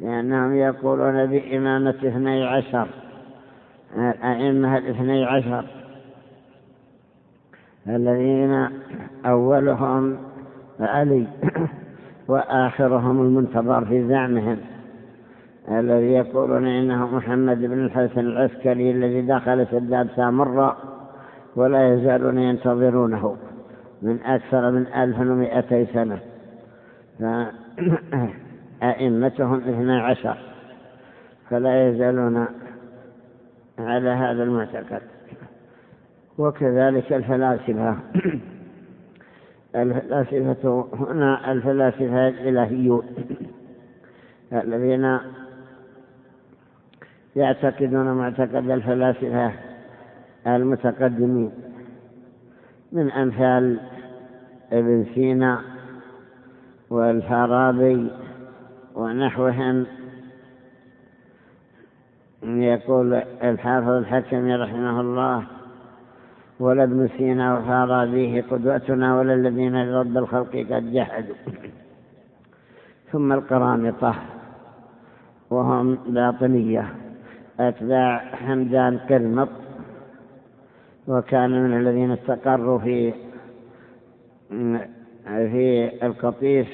لأنهم يقولون بإمامة اثني عشر الأئمة الاثني عشر. الذين أولهم علي. وآخرهم المنتظر في زعمهم الذي يقولون إنه محمد بن الحسن العسكري الذي دخل سداد سامراء ولا يزالون ينتظرونه من أكثر من ألف ومئتي سنة. فأئمتهم اثنى عشر فلا يزالون على هذا المعتقد. وكذلك الفلاسفة. الفلاسفة هنا الفلاسفة الإلهيون. الذين يعتقدون معتقد الفلاسفة المتقدمين. من أمثال ابن سينا والفارابي ونحوهم. يقول الحافظ الحكم رحمه الله ولا ابن سينا وفارابيه قدوتنا ولا الذين لرب الخلق قد جحدوا. ثم القرامطة وهم باطنية. أتباع حمدان قرمط وكان من الذين استقروا في في القطيف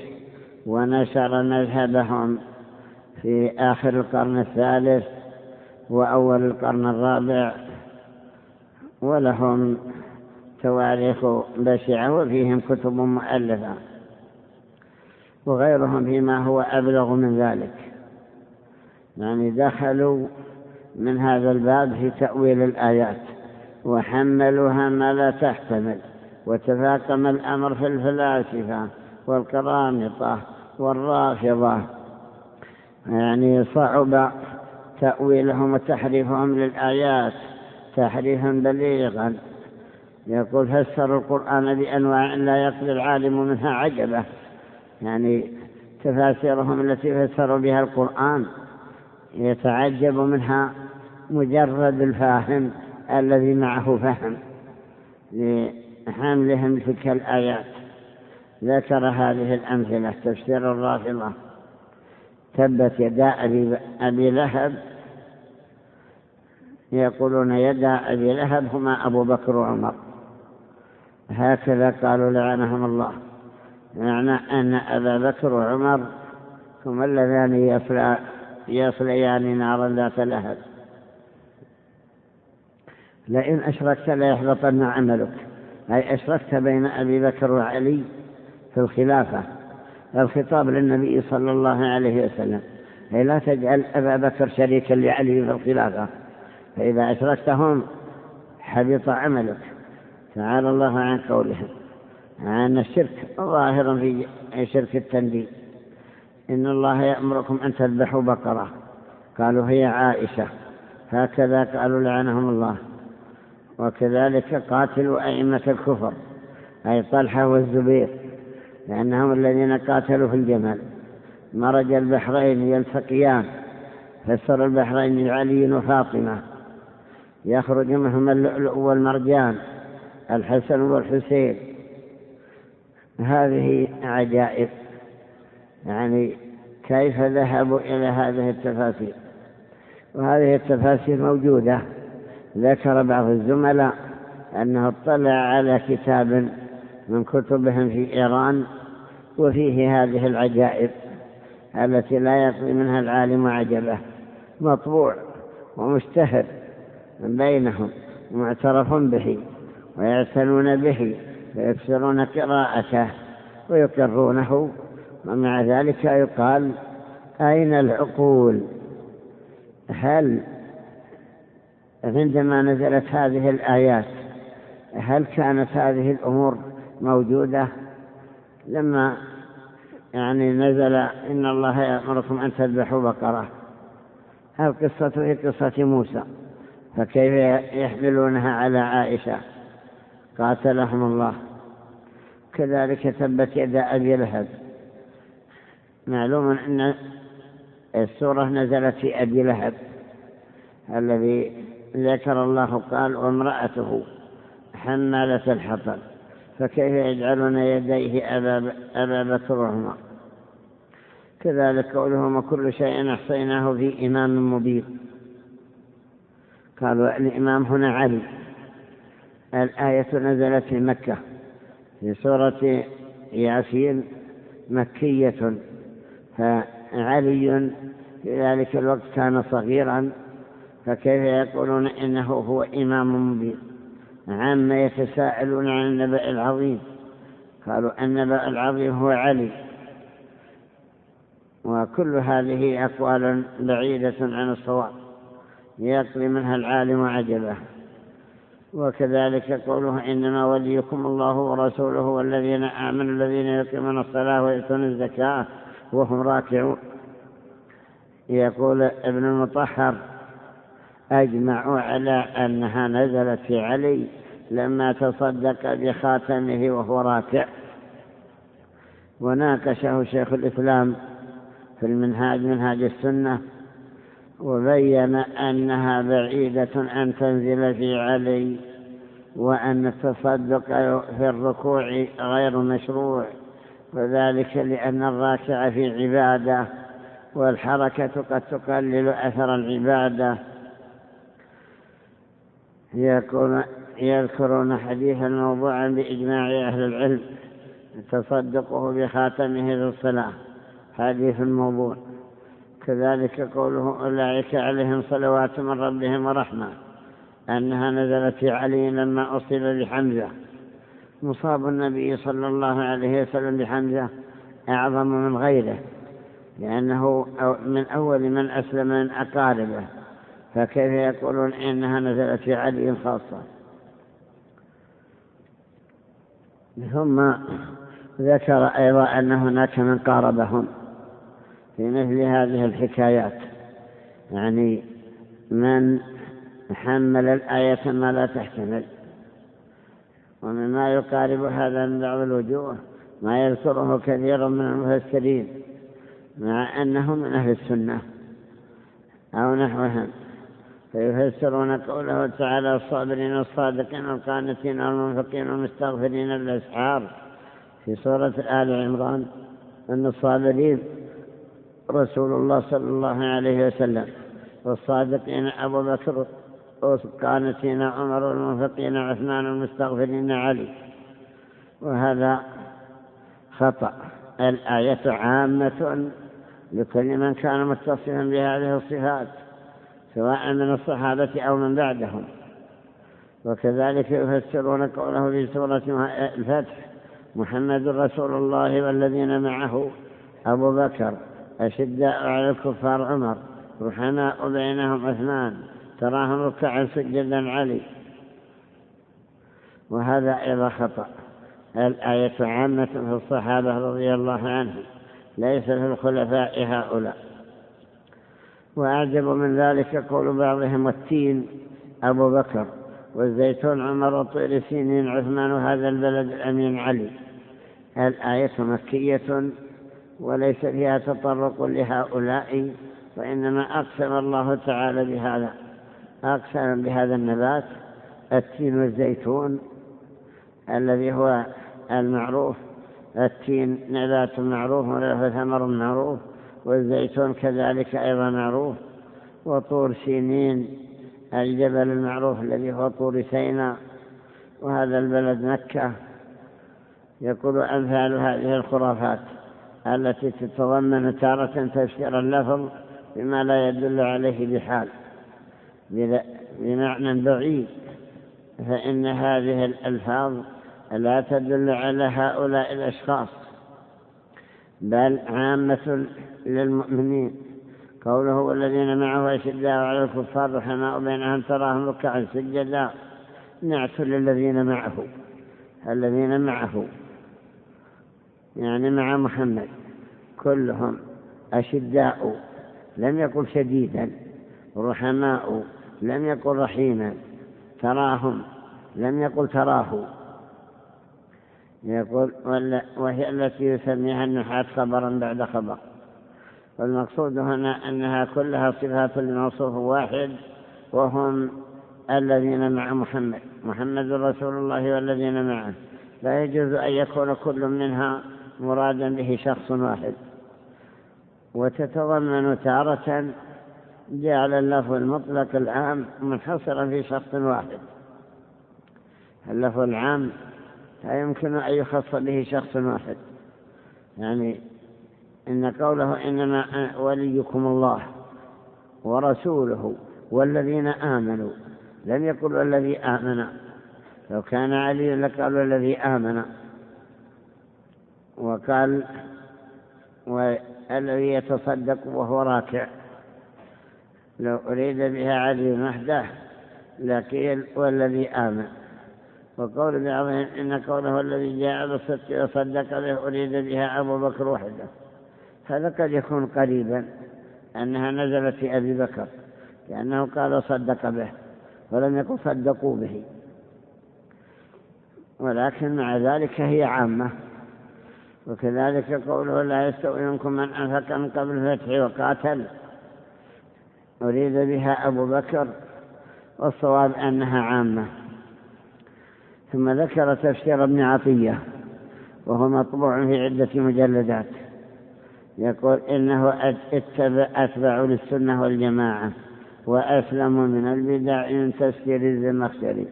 ونشر مذهبهم في آخر القرن الثالث وأول القرن الرابع ولهم تواريخ بشعة وفيهم كتب مؤلفة. وغيرهم فيما هو أبلغ من ذلك. يعني دخلوا من هذا الباب في تأويل الآيات. وحملوها ما لا تحتمل. وتفاقم الأمر في الفلاسفة والقرامطة والرافضة. يعني صعب تأويلهم وتحريفهم للآيات. تحريفا بليغا. يقول فسروا القرآن بأنواع لا يقضي العالم منها عجبة. يعني تفاسيرهم التي فسروا بها القرآن يتعجب منها مجرد الفاهم الذي معه فهم لحملهم تلك الآيات. ذكر هذه الأمثلة تفسير الرافضة. تبت يدا أبي لهب يقولون يدا أبي لهب هما أبو بكر وعمر. هكذا قالوا لعنهم الله. معنى أن أبا بكر وعمر هما اللذان يصلى يصليان نارا ذات لهب. لئن أشركت ليحبطن عملك. أي أشركت بين أبي بكر وعلي في الخلافة. الخطاب للنبي صلى الله عليه وسلم. أي لا تجعل أبا بكر شريكا لعلي في الخلافة. فإذا أشركتهم حبط عملك. تعالى الله عن قولهم. عن الشرك. ظاهرا في شرك التنديد. إن الله يأمركم أن تذبحوا بقرة. قالوا هي عائشة. هكذا قالوا لعنهم الله. وكذلك قاتلوا أئمة الكفر. أي طلحة والزبير. لأنهم الذين قاتلوا في الجمل. مرج البحرين يلتقيان. فسر البحرين لعلي وفاطمة. يخرج منهم اللؤلؤ والمرجان الحسن والحسين. هذه عجائب. يعني كيف ذهبوا إلى هذه التفاسير؟ وهذه التفاسير موجودة. ذكر بعض الزملاء أنه اطلع على كتاب من كتبهم في إيران وفيه هذه العجائب التي لا يقضي منها العالم عجبه. مطبوع ومشتهر. بينهم معترف به ويعتنون به ويكسرون قراءته ويقرونه ومع ذلك يقال أين العقول؟ هل عندما نزلت هذه الآيات هل كانت هذه الأمور موجودة؟ لما يعني نزل إن الله يأمركم أن تذبحوا بقرة. القصة هي قصة موسى. فكيف يحملونها على عائشة؟ قاتلهم الله. كذلك ثبت يد أبي لهب. معلوم أن السورة نزلت في أبي لهب. الذي ذكر الله قال وامرأته حمالة الحطب. فكيف يجعلون يديه أبا بكر وعمر كذلك قولهم وكل شيء أحصيناه في إمام مبين. قالوا الإمام هنا علي. الآية نزلت في مكة في سورة ياسين مكية. فعلي في ذلك الوقت كان صغيرا فكيف يقولون إنه هو إمام مبين؟ عما يتساءلون عن النبأ العظيم. قالوا النبأ العظيم هو علي. وكل هذه أقوال بعيدة عن الصواب. يقضي منها العالم عجبه. وكذلك قوله إنما وليكم الله ورسوله والذين آمنوا الذين يقيمون الصلاة ويؤتون الزكاة وهم راكعون. يقول ابن المطهر أجمعوا على أنها نزلت في علي لما تصدق بخاتمه وهو راكع. وناقشه شيخ الإسلام في المنهاج منهاج السنة وبين أنها بعيدة أن تنزل في علي وأن التصدق في الركوع غير مشروع. وذلك لأن الراكع في عبادة والحركة قد تقلل أثر العبادة. يذكرون حديثا موضوعا بإجماع أهل العلم تصدقه بخاتمه في الصلاة. حديث موضوع كذلك قوله أولئك عليهم صلوات من ربهم ورحمة أنها نزلت في علي لما أصيب بحمزة مصاب النبي صلى الله عليه وسلم بحمزة أعظم من غيره لأنه من أول من أسلم من أقاربه. فكيف يقولون إنها نزلت في علي خاصة؟ ثم ذكر أيضا أن هناك من قاربهم. في مثل هذه الحكايات. يعني من حمل الآية ما لا تحتمل. ومما يقارب هذا من بعض الوجوه ما يذكره كثير من المفسرين مع أنه من أهل السنة أو نحوهم. فيفسرون قوله تعالى الصابرين الصادقين القانتين المنفقين المستغفرين الأسحار في سورة آل عمران أن الصابرين رسول الله صلى الله عليه وسلم والصادقين أبو بكر والقانتين عمر والمنفقين عثمان المستغفرين علي وهذا خطأ الآية عامة لكل من كان متصفا بهذه الصفات سواء من الصحابة أو من بعدهم وكذلك يفسرون قوله في سورة الفتح محمد رسول الله والذين معه أبو بكر أشداء على الكفار عمر رحماء بينهم عثمان تراهم ركعا سجدا علي. وهذا أيضا خطأ. الآية عامة في الصحابة رضي الله عنهم ليس في الخلفاء هؤلاء. وأعجب من ذلك قول بعضهم والتين أبو بكر والزيتون عمر وطير سينين عثمان هذا البلد الأمين علي. الآية مكية وليس فيها تطرق لهؤلاء وإنما أقسم الله تعالى بهذا أقسم بهذا النبات التين والزيتون الذي هو المعروف التين نبات معروف وله ثمر معروف والزيتون كذلك أيضا معروف وطور سينين الجبل المعروف الذي هو طور سينا وهذا البلد مكة يقول أمثال هذه الخرافات. التي تتضمن تارة تفسير اللفظ بما لا يدل عليه بحال. بمعنى بعيد فإن هذه الألفاظ لا تدل على هؤلاء الأشخاص بل عامة للمؤمنين. قوله والذين معه أشداء على الكفار رحماء بينهم تراهم ركعا سجدا. نعت للذين معه الذين معه. يعني مع محمد كلهم أشداء لم يقل شديدا رحماء لم يقل رحيما تراهم لم يقل تراه. يقول وهي التي يسميها النحاة خبرا بعد خبر. والمقصود هنا أنها كلها صفات لموصوف واحد وهم الذين مع محمد. محمد رسول الله والذين معه. لا يجوز أن يكون كل منها مرادا به شخص واحد. وتتضمن تارة جعل اللفظ المطلق العام منحصرا في شخص واحد. اللفظ العام لا يمكن أن يخص به شخص واحد. يعني إن قوله إنما وليكم الله ورسوله والذين آمنوا لم يقل الذي آمن. لو كان علي لقالوا الذي آمن. وقال والذي يتصدق وهو راكع. لو أريد بها علي وحده لقيل والذي آمن. وقول بعضهم إن قوله الذي جاء بالصدق وصدق به أريد بها أبو بكر وحده. هذا قد يكون قريبا أنها نزلت في أبي بكر لأنه قال صدق به ولم يقل صدقوا به. ولكن مع ذلك هي عامة. وكذلك قوله لا يستوي منكم من أنفق من قبل الفتح وقاتل. أريد بها أبو بكر والصواب أنها عامة. ثم ذكر تفسير ابن عطية وهو مطبوع في عدة مجلدات. يقول إنه اتبع أتبع للسنة والجماعة وأسلم من البدع من تفسير الزمخشري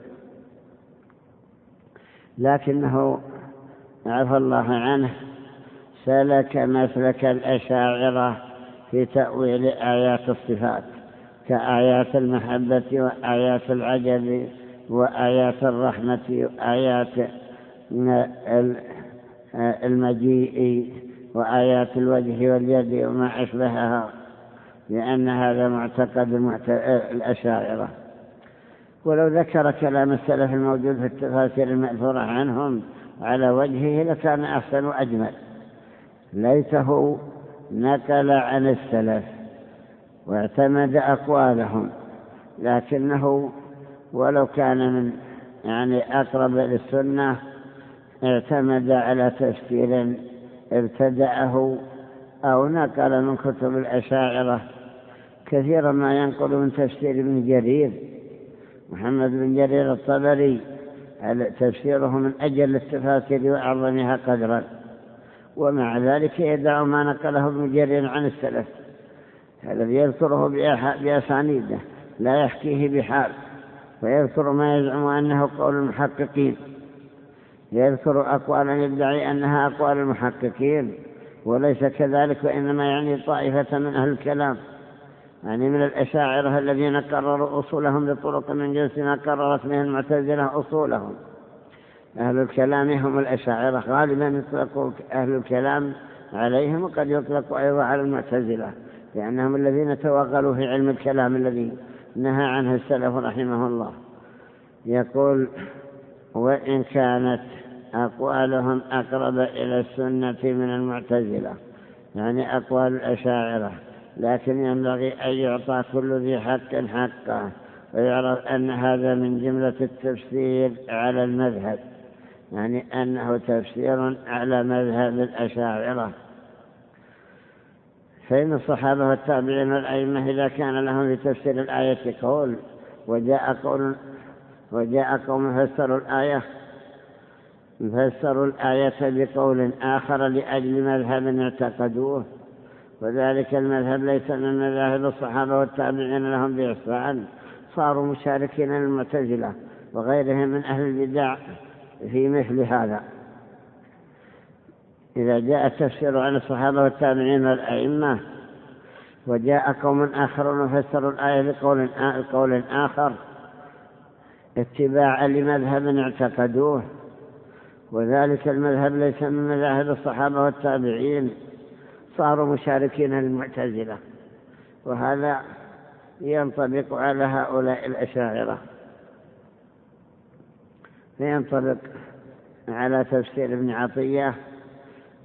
لكنه عفى الله عنه سلك مسلك الأشاعرة في تأويل آيات الصفات كآيات المحبة وآيات العجب وآيات الرحمة وآيات المجيء وآيات الوجه واليد وما أشبهها لأن هذا معتقد الأشاعرة. ولو ذكر كلام السلف الموجود في التفاسير المأثورة عنهم على وجهه لكان أحسن وأجمل. ليته نقل عن السلف واعتمد أقوالهم لكنه ولو كان من يعني أقرب للسنة اعتمد على تفسير ابتدأه أو نقل من كتب الأشاعرة. كثيرا ما ينقل من تفسير ابن جرير محمد بن جرير الطبري تفسيره من أجل التفاسير وأعظمها قدرا. ومع ذلك يدع ما نقله ابن جرير عن السلف. الذي يذكره بأسانيده لا يحكيه بحال. ويذكر ما يزعم أنه قول المحققين. يذكر أقوالا يدعي أنها أقوال المحققين. وليس كذلك وإنما يعني طائفة من أهل الكلام. يعني من الأشاعرة الذين قرروا أصولهم بطرق من جنس ما قررت به المعتزلة أصولهم. أهل الكلام هم الأشاعرة. غالبا يطلق أهل الكلام عليهم وقد يطلق أيضا على المعتزلة لأنهم الذين توغلوا في علم الكلام الذي نهى عنه السلف رحمه الله. يقول وإن كانت أقوالهم أقرب إلى السنة من المعتزلة. يعني أقوال الأشاعرة. لكن ينبغي أن يعطى كل ذي حق حقه ويعرف أن هذا من جملة التفسير على المذهب يعني أنه تفسير على مذهب الأشاعرة. فإن الصحابة والتابعين والأئمة إذا كان لهم في تفسير الآية قول وجاء قول وجاء قوم فسروا الآية فسروا الآية بقول آخر لأجل مذهب اعتقدوه. وذلك المذهب ليس من مذاهب الصحابة والتابعين لهم بإحسان صاروا مشاركين للمعتزلة وغيرهم من أهل البدع في مثل هذا. إذا جاء التفسير عن الصحابة والتابعين والأئمة وجاء قوم آخرون فسروا الآية بقول قول آخر اتباعا لمذهب اعتقدوه. وذلك المذهب ليس من مذاهب الصحابة والتابعين. صاروا مشاركين للمعتزلة وهذا ينطبق على هؤلاء الأشاعرة. فينطبق على تفسير ابن عطية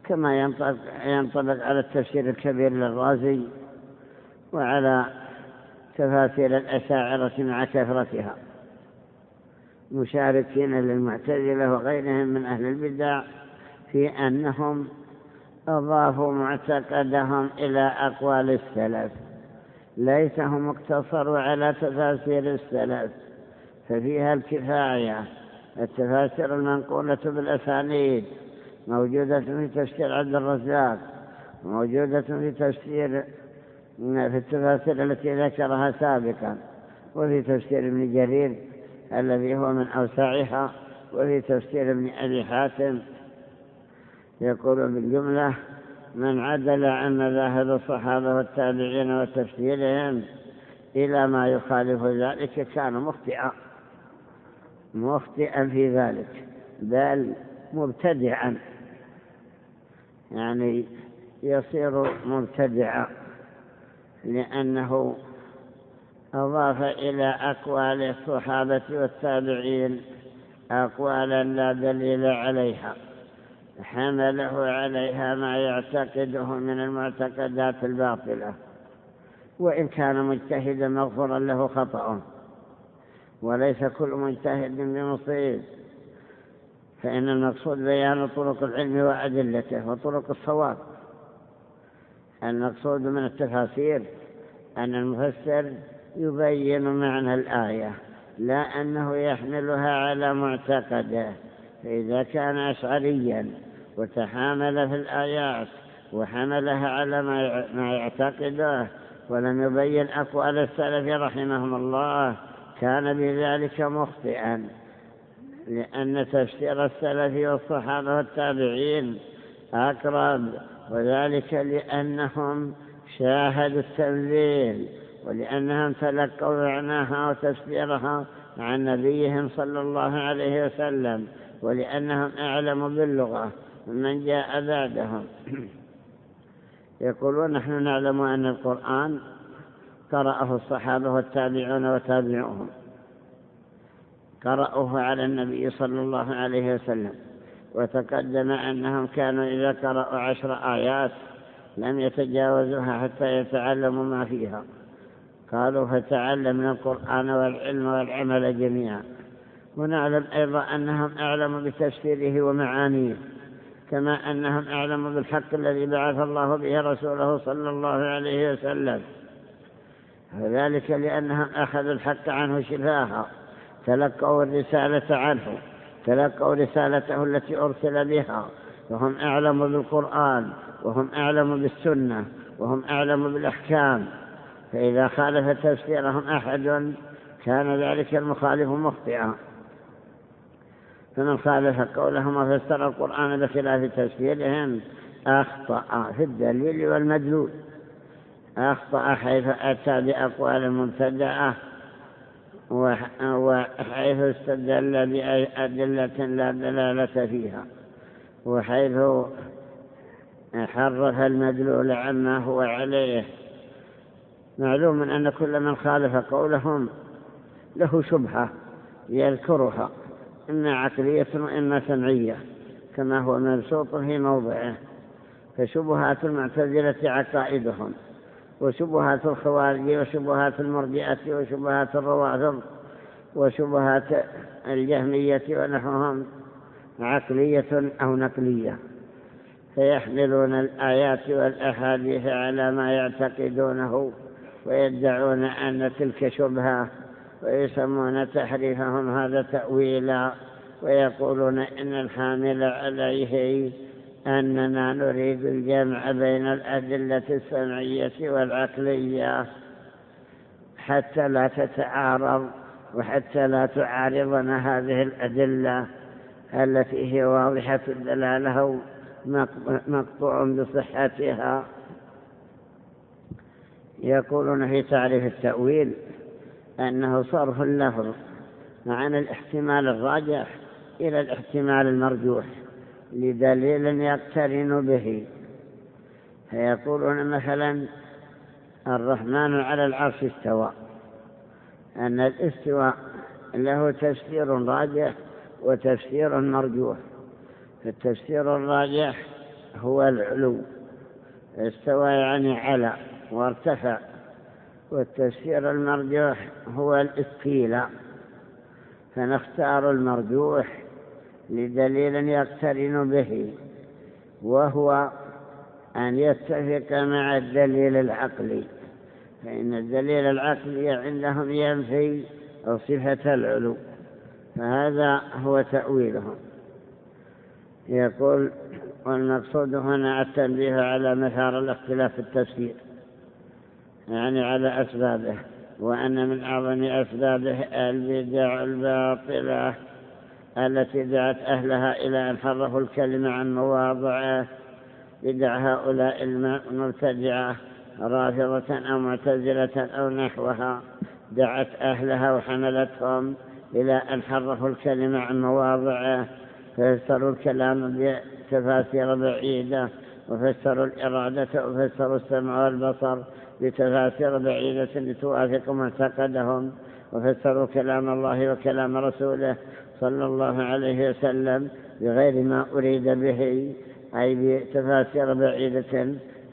كما ينطبق على التفسير الكبير للرازي وعلى تفاسير الأشاعرة مع كثرتها. مشاركين للمعتزلة وغيرهم من أهل البدع في أنهم أضافوا معتقدهم إلى أقوال السلف. ليس هم اقتصروا على تفاسير السلف ففيها الكفاية التفاسير المنقولة بالأسانيد موجودة في تفسير عبد الرزاق موجودة في تفسير في التفاسير التي ذكرها سابقا وفي تفسير ابن جرير الذي هو من أوسعها وفي تفسير ابن أبي حاتم يقول بالجملة من عدل عن مذاهب الصحابة والتابعين وتفسيرهم إلى ما يخالف ذلك كان مخطئا. مخطئا في ذلك بل مبتدعا. يعني يصير مبتدعا لأنه أضاف إلى أقوال الصحابة والتابعين أقوالا لا دليل عليها. حمله عليها ما يعتقده من المعتقدات الباطلة وإن كان مجتهدا مغفورا له خطأ وليس كل مجتهد بمصيب فإن المقصود بيان طرق العلم وأدلته وطرق الصواب. المقصود من التفاسير أن المفسر يبين معنى الآية لا أنه يحملها على معتقده. فإذا كان أشعريا وتحامل في الآيات وحملها على ما يعتقده ولم يبين أقوال السلف رحمهم الله كان بذلك مخطئا لأن تفسير السلف والصحابة والتابعين أقرب وذلك لأنهم شاهدوا التنزيل ولأنهم تلقوا معناها وتفسيرها عن نبيهم صلى الله عليه وسلم. ولأنهم أعلموا باللغة من جاء بعدهم. يقولون نحن نعلم أن القرآن قرأه الصحابة والتابعون وتابعوهم. قرأوه على النبي صلى الله عليه وسلم. وتقدم أنهم كانوا إذا قرأوا عشر آيات لم يتجاوزوها حتى يتعلموا ما فيها. قالوا فتعلمنا القرآن والعلم والعمل جميعا. ونعلم أيضا أنهم أعلموا بتفسيره ومعانيه كما أنهم أعلموا بالحق الذي بعث الله به رسوله صلى الله عليه وسلم. وذلك لأنهم أخذوا الحق عنه شفاها تلقوا الرسالة عنه تلقوا رسالته التي أرسل بها وهم أعلم بالقرآن وهم أعلم بالسنة وهم أعلم بالأحكام. فإذا خالف تفسيرهم أحد كان ذلك المخالف مخطئا. فمن خالف قولهم وفسر القرآن بخلاف تفسيرهم. أخطأ في الدليل والمدلول. أخطأ حيث أتى بأقوال مبتدعة وحيث استدل بأدلة لا دلالة فيها. وحيث حرف المدلول عما هو عليه. معلوم أن كل من خالف قولهم له شبهة يذكرها. إما عقلية وإما سمعية كما هو مبسوط في موضعه. فشبهات المعتزلة عقائدهم وشبهات الخوارج وشبهات المرجئة وشبهات الروافض وشبهات الجهمية ونحوهم عقلية أو نقلية. فيحملون الآيات والأحاديث على ما يعتقدونه ويدعون أن تلك شبهة ويسمون تحريفهم هذا تأويلا ويقولون إن الحامل عليه أننا نريد الجمع بين الأدلة السمعية والعقلية. حتى لا تتعارض وحتى لا تعارضنا هذه الأدلة التي هي واضحة الدلالة مقطوع بصحتها. يقولون في تعريف التأويل أنه صرف اللفظ عن الاحتمال الراجح إلى الاحتمال المرجوح لدليل يقترن به. فيقولون مثلا الرحمن على العرش استوى أن الاستواء له تفسير راجح وتفسير مرجوح. فالتفسير الراجح هو العلو استوى يعني على وارتفع. والتفسير المرجوح هو الاستيلاء فنختار المرجوح لدليل يقترن به وهو أن يتفق مع الدليل العقلي فإن الدليل العقلي عندهم ينفي صفة العلو فهذا هو تأويلهم. يقول والمقصود هنا التنبيه على مثار الاختلاف التفسير. يعني على أسبابه وأن من أعظم أسبابه البدع الباطلة التي دعت أهلها إلى أن حرفوا الكلمة عن مواضعه. بدع هؤلاء المبتدعة رافضة أو معتزلة أو نحوها. دعت أهلها وحملتهم إلى أن حرفوا الكلمة عن مواضعه. ففسروا الكلام بتفاسير بعيدة وفسروا الإرادة وفسروا السمع والبصر. بتفاسير بعيدة لتوافق معتقدهم وفسروا كلام الله وكلام رسوله صلى الله عليه وسلم بغير ما أريد به أي بتفاسير بعيدة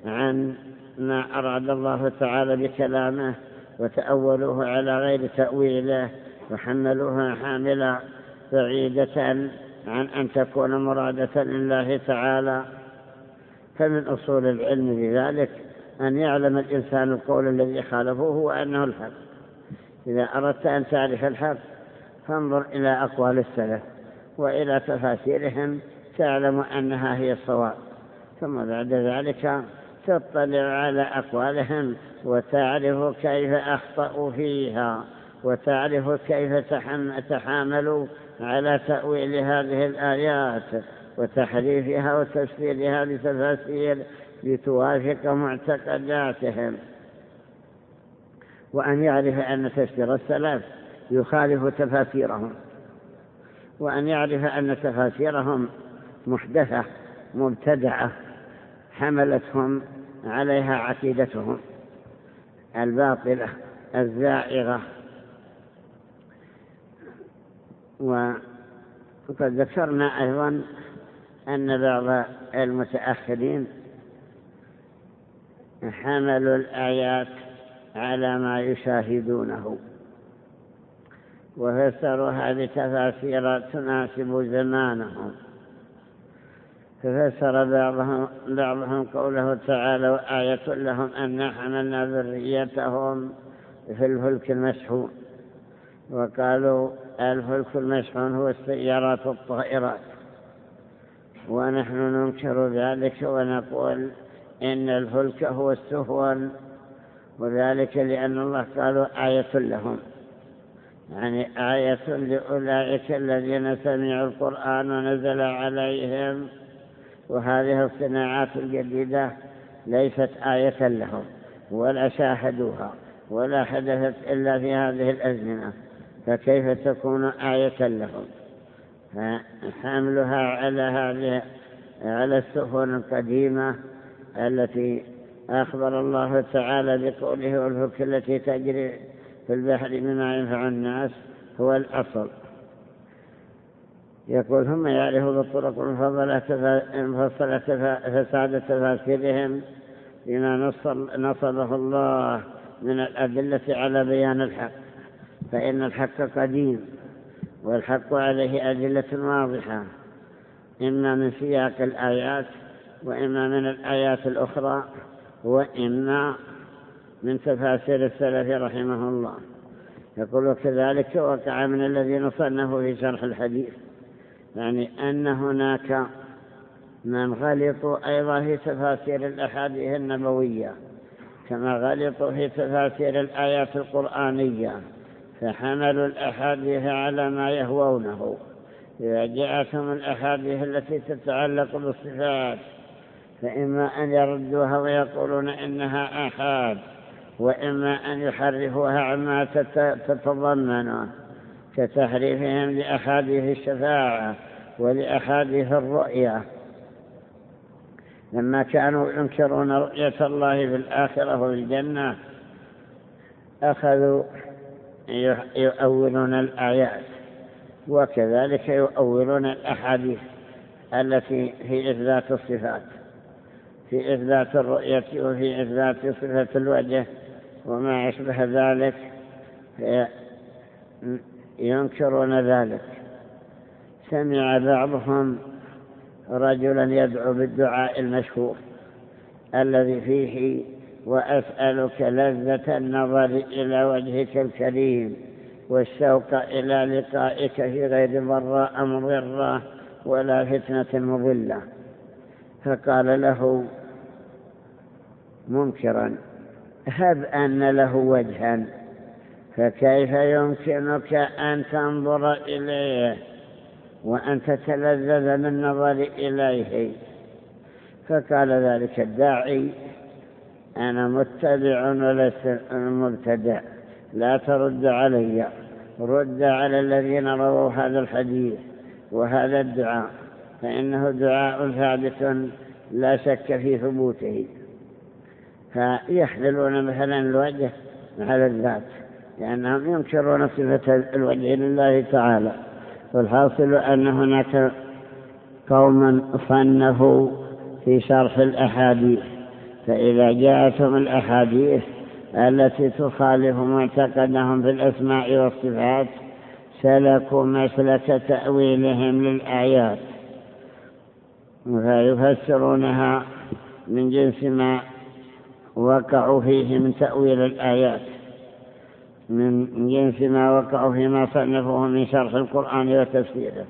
عن ما أراد الله تعالى بكلامه وتأولوه على غير تأويله وحملوها حاملة بعيدة عن أن تكون مرادة لله تعالى. فمن أصول العلم بذلك أن يعلم الإنسان القول الذي خالفه هو أنه الحق. إذا أردت أن تعرف الحق فانظر إلى أقوال السلف وإلى تفاسيرهم تعلم أنها هي الصواب. ثم بعد ذلك تطلع على أقوالهم وتعرف كيف أخطأوا فيها وتعرف كيف تحاملوا على تأويل هذه الآيات وتحريفها وتفسيرها لتفاسير لتوافق معتقداتهم وأن يعرف أن تفسير السلف يخالف تفاسيرهم وأن يعرف أن تفاسيرهم محدثة مبتدعة حملتهم عليها عقيدتهم الباطلة الزائغة. وقد ذكرنا أيضا أن بعض المتأخرين حملوا الآيات على ما يشاهدونه. وفسروها بتفاسير تناسب زمانهم. ففسر بعضهم, بعضهم قوله تعالى وآية لهم أن حملنا ذريتهم في الفلك المشحون. وقالوا الفلك المشحون هو السيارات الطائرات. ونحن ننكر ذلك ونقول إن الفلك هو السفن وذلك لأن الله قالوا آية لهم. يعني آية لأولئك الذين سمعوا القرآن ونزل عليهم وهذه الصناعات الجديدة ليست آية لهم ولا شاهدوها ولا حدثت إلا في هذه الأزمنة. فكيف تكون آية لهم؟ فحملها على هذه على السفن القديمة التي أخبر الله تعالى بقوله والفك التي تجري في البحر بما ينفع الناس هو الأصل. يقول ثم يعرف بالطرق المفصلة فساد تفاسيرهم بما نصبه الله من الأدلة على بيان الحق. فإن الحق قديم والحق عليه أدلة واضحة. إما من سياق الآيات وإما من الآيات الأخرى وإما من تفاسير السلف رحمه الله. يقول كذلك وقع من الذين صنفوا في شرح الحديث يعني أن هناك من غلطوا أيضا في تفاسير الأحاديث النبوية كما غلطوا في تفاسير الآيات القرآنية فحملوا الأحاديث على ما يهوونه. إذا جاءتهم الأحاديث التي تتعلق بالصفات فإما أن يردوها ويقولون إنها آحاد وإما أن يحرفوها عما تتضمنه كتحريفهم لأحاديث الشفاعة ولأحاديث الرؤية. لما كانوا ينكرون رؤية الله في الآخرة وفي الجنة أخذوا يؤولون الآيات وكذلك يؤولون الأحاديث التي في إثبات الصفات. في إثبات الرؤية وفي إثبات صفة الوجه وما يشبه ذلك ينكرون ذلك. سمع بعضهم رجلا يدعو بالدعاء المشهور الذي فيه وأسألك لذة النظر إلى وجهك الكريم والشوق إلى لقائك في غير ضراء مضرة ولا فتنة مضلة. فقال له منكرا. هب أن له وجها فكيف يمكنك أن تنظر إليه وأن تتلذذ بالنظر إليه؟ فقال ذلك الداعي أنا متبع ولست مبتدع لا ترد علي رد على الذين رووا هذا الحديث وهذا الدعاء فإنه دعاء ثابت لا شك في ثبوته. فيحللون مثلا الوجه على الذات لأنهم ينكرون صفة الوجه لله تعالى والحاصل أن هناك قوما صنفوا في شرح الأحاديث فإذا جاءتهم الأحاديث التي تخالف معتقدهم في الأسماء والصفات سلكوا مسلك تأويلهم للآيات فيفسرونها من جنس ما وقعوا فيه من تأويل الآيات. من جنس ما وقعوا فيما صنفوه من شرح القرآن وتفسيره.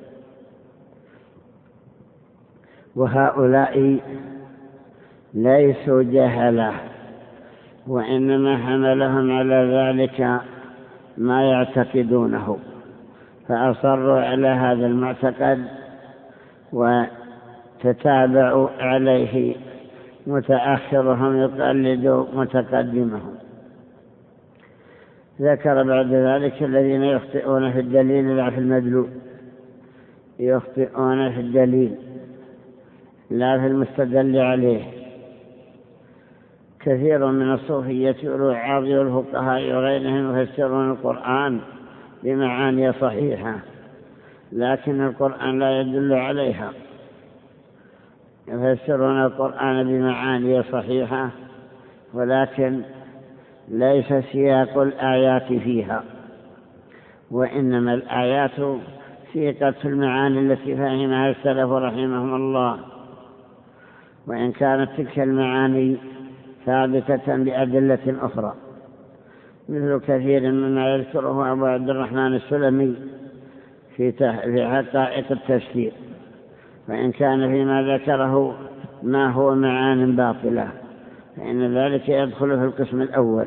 وهؤلاء ليسوا جهلة وإنما حملهم على ذلك ما يعتقدونه. فأصروا على هذا المعتقد وتتابعوا عليه متأخرهم يقلد متقدمهم. ذكر بعد ذلك الذين يخطئون في الدليل لا في المدلول. يخطئون في الدليل لا في المستدل عليه. كثير من الصوفية والوعاظ والفقهاء وغيرهم يفسرون القرآن بمعاني صحيحة لكن القرآن لا يدل عليها. يفسرون القرآن بمعاني صحيحة ولكن ليس سياق الآيات فيها وإنما الآيات سيقت المعاني التي فهمها السلف رحمهم الله. وإن كانت تلك المعاني ثابتة بأدلة أخرى مثل كثير مما يذكره أبو عبد الرحمن السلمي في في حقائق التفسير. وإن كان فيما ذكره ما هو معان باطلة فإن ذلك يدخل في القسم الأول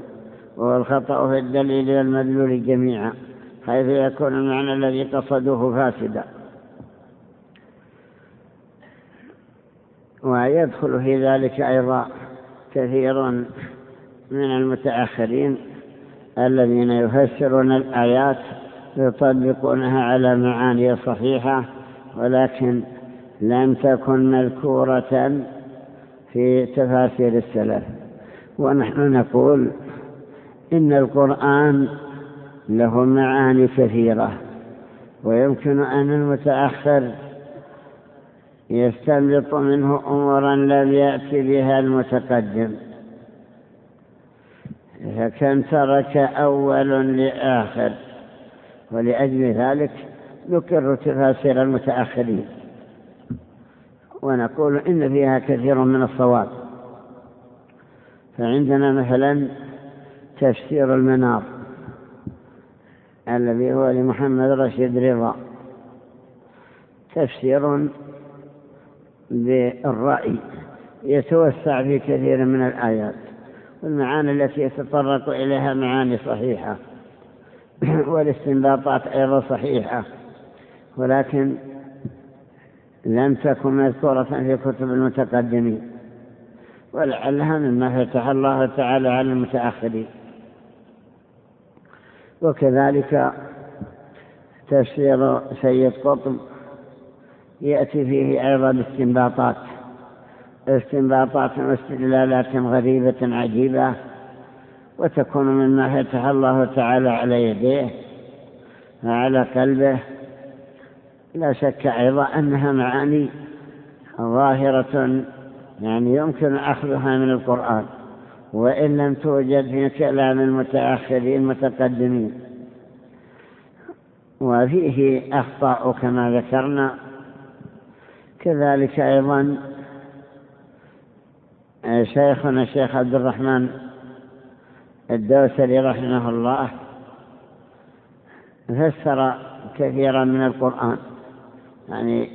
وهو الخطأ في الدليل والمدلول جميعا حيث يكون المعنى الذي قصدوه فاسدا. ويدخل في ذلك أيضا كثير من المتأخرين الذين يفسرون الآيات يطبقونها على معاني صحيحة ولكن لم تكن مذكورة في تفاسير السلف. ونحن نقول إن القرآن له معاني كثيرة ويمكن أن المتأخر يستنبط منه أمورا لم يأتي بها المتقدم. فكم ترك أول لآخر ولأجل ذلك نكر تفاسير المتأخرين. ونقول إن فيها كثير من الصواب. فعندنا مثلا تفسير المنار الذي هو لمحمد رشيد رضا. تفسير بالرأي يتوسع في كثير من الآيات والمعاني التي يتطرق إليها معاني صحيحة والاستنباطات أيضا صحيحة ولكن لم تكن مذكورة في كتب المتقدمين. ولعلها مما فتح الله تعالى على المتأخرين. وكذلك تفسير سيد قطب يأتي فيه أيضا استنباطات. استنباطات واستدلالات غريبة عجيبة وتكون مما فتح الله تعالى على يديه وعلى قلبه لا شك أيضا أنها معاني ظاهرة يعني يمكن أخذها من القرآن وإن لم توجد في كلام المتأخرين المتقدمين. وفيه أخطاء كما ذكرنا. كذلك أيضا شيخنا الشيخ عبد الرحمن الدوسري رحمه الله فسر كثيرا من القرآن. يعني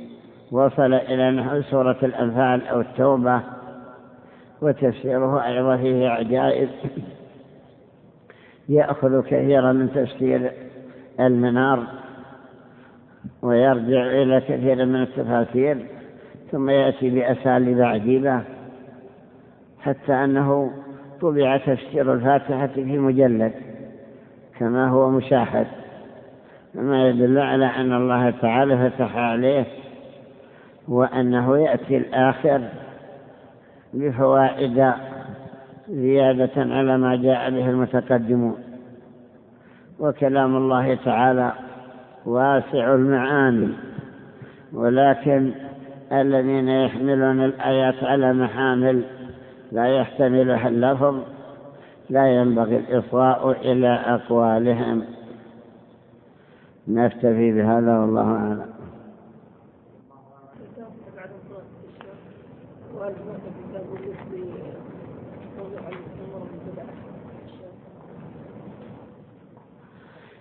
وصل إلى نحو سورة الأنفال أو التوبة وتفسيره أيضا فيه عجائب. يأخذ كثيرا من تفسير المنار ويرجع إلى كثير من التفاسير ثم يأتي بأساليب عجيبة حتى أنه طبع تفسير الفاتحة في مجلد كما هو مشاهد. مما يدل على أن الله تعالى فتح عليه وأنه يأتي الآخر بفوائد زيادة على ما جاء به المتقدمون وكلام الله تعالى واسع المعاني ولكن الذين يحملون الآيات على محامل لا يحتملها اللفظ لا ينبغي الإصغاء إلى أقوالهم. نكتفي بهذا والله أعلم.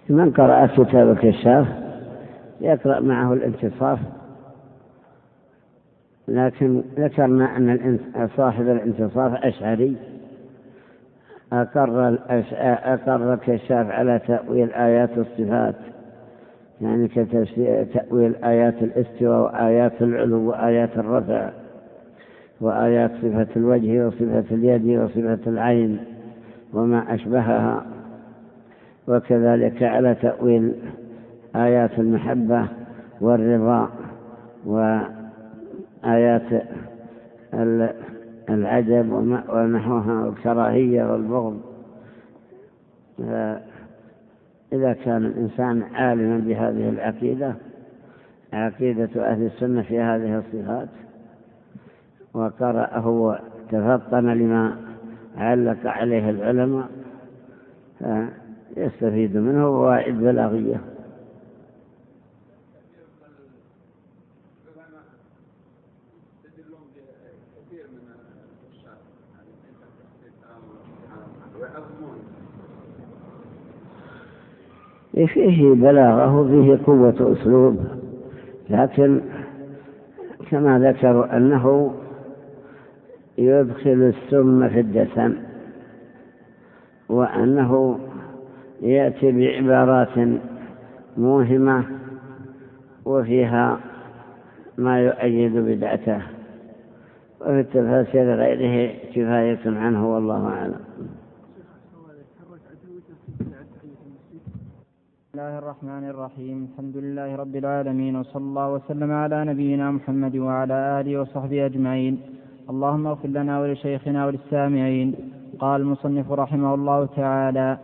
من قرأ كتاب الكشاف يقرأ معه الانتصاف لكن ذكرنا أن صاحب الانتصاف أشعري. أقر, أقر الكشاف على تأويل آيات الصفات. يعني كتأويل آيات الاستواء وآيات العلو وآيات الرفع وآيات صفة الوجه وصفة اليد وصفة العين وما أشبهها. وكذلك على تأويل آيات المحبة والرضا وآيات العجب ونحوها والكراهية والبغض. إذا كان الإنسان عالما بهذه العقيدة عقيدة أهل السنة في هذه الصفات وقرأه وتفطن لما علق عليه العلماء فيستفيد منه فوائد بلاغية. فيه بلاغه فيه قوة أسلوب. لكن كما ذكروا أنه يدخل السم في الدسم وأنه يأتي بعبارات موهمة وفيها ما يؤيد بدعته. وفي التفاسير غيره كفاية عنه والله أعلم. بسم الله الرحمن الرحيم الحمد لله رب العالمين وصلى الله وسلم على نبينا محمد وعلى آله وصحبه أجمعين اللهم اغفر لنا ولشيخنا وللسامعين قال المصنف رحمه الله تعالى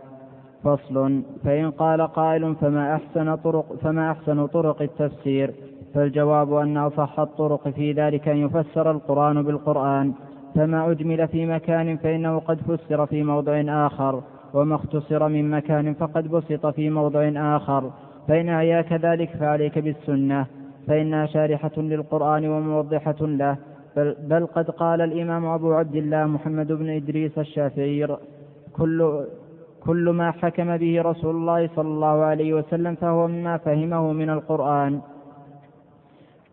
فصل فإن قال قائل فما أحسن طرق فما أحسن طرق التفسير فالجواب أن أصح الطرق في ذلك أن يفسر القرآن بالقرآن فما أجمل في مكان فإنه قد فسر في موضع آخر وما اختصر من مكان فقد بسط في موضع آخر. فإن أعياك ذلك فعليك بالسنة. فإنها شارحة للقرآن وموضحة له. بل, بل قد قال الإمام أبو عبد الله محمد بن إدريس الشافعي كل كل ما حكم به رسول الله صلى الله عليه وسلم فهو مما فهمه من القرآن.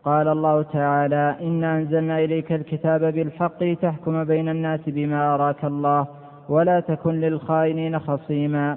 قال الله تعالى إنا أنزلنا إليك الكتاب بالحق لتحكم بين الناس بما أراك الله. ولا تكن للخائنين خصيما.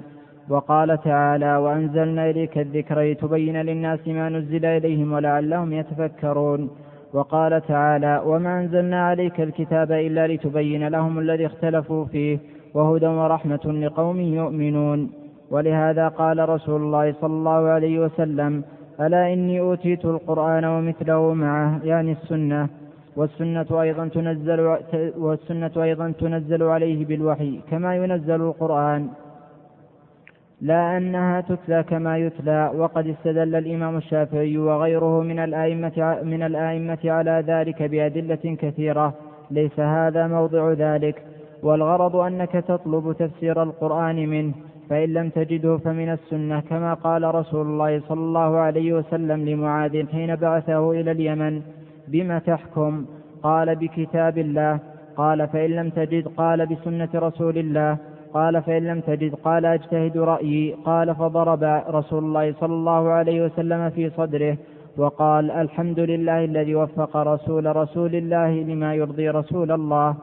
وقال تعالى وأنزلنا إليك الذكر لتبين للناس ما نزل إليهم ولعلهم يتفكرون. وقال تعالى وما أنزلنا عليك الكتاب إلا لتبين لهم الذي اختلفوا فيه وهدى ورحمة لقوم يؤمنون. ولهذا قال رسول الله صلى الله عليه وسلم ألا إني أوتيت القرآن ومثله معه يعني السنة. والسنة أيضا تنزل والسنة أيضا تنزل عليه بالوحي كما ينزل القرآن. لا أنها تتلى كما يتلى وقد استدل الإمام الشافعي وغيره من الآئمة من الآئمة على ذلك بأدلة كثيرة ليس هذا موضع ذلك. والغرض أنك تطلب تفسير القرآن منه فإن لم تجده فمن السنة كما قال رسول الله صلى الله عليه وسلم لمعاذ حين بعثه إلى اليمن. بم تحكم؟ قال بكتاب الله. قال فإن لم تجد قال بسنة رسول الله. قال فإن لم تجد قال أجتهد رأيي. قال فضرب رسول الله صلى الله عليه وسلم في صدره وقال الحمد لله الذي وفق رسول رسول الله لما يرضي رسول الله.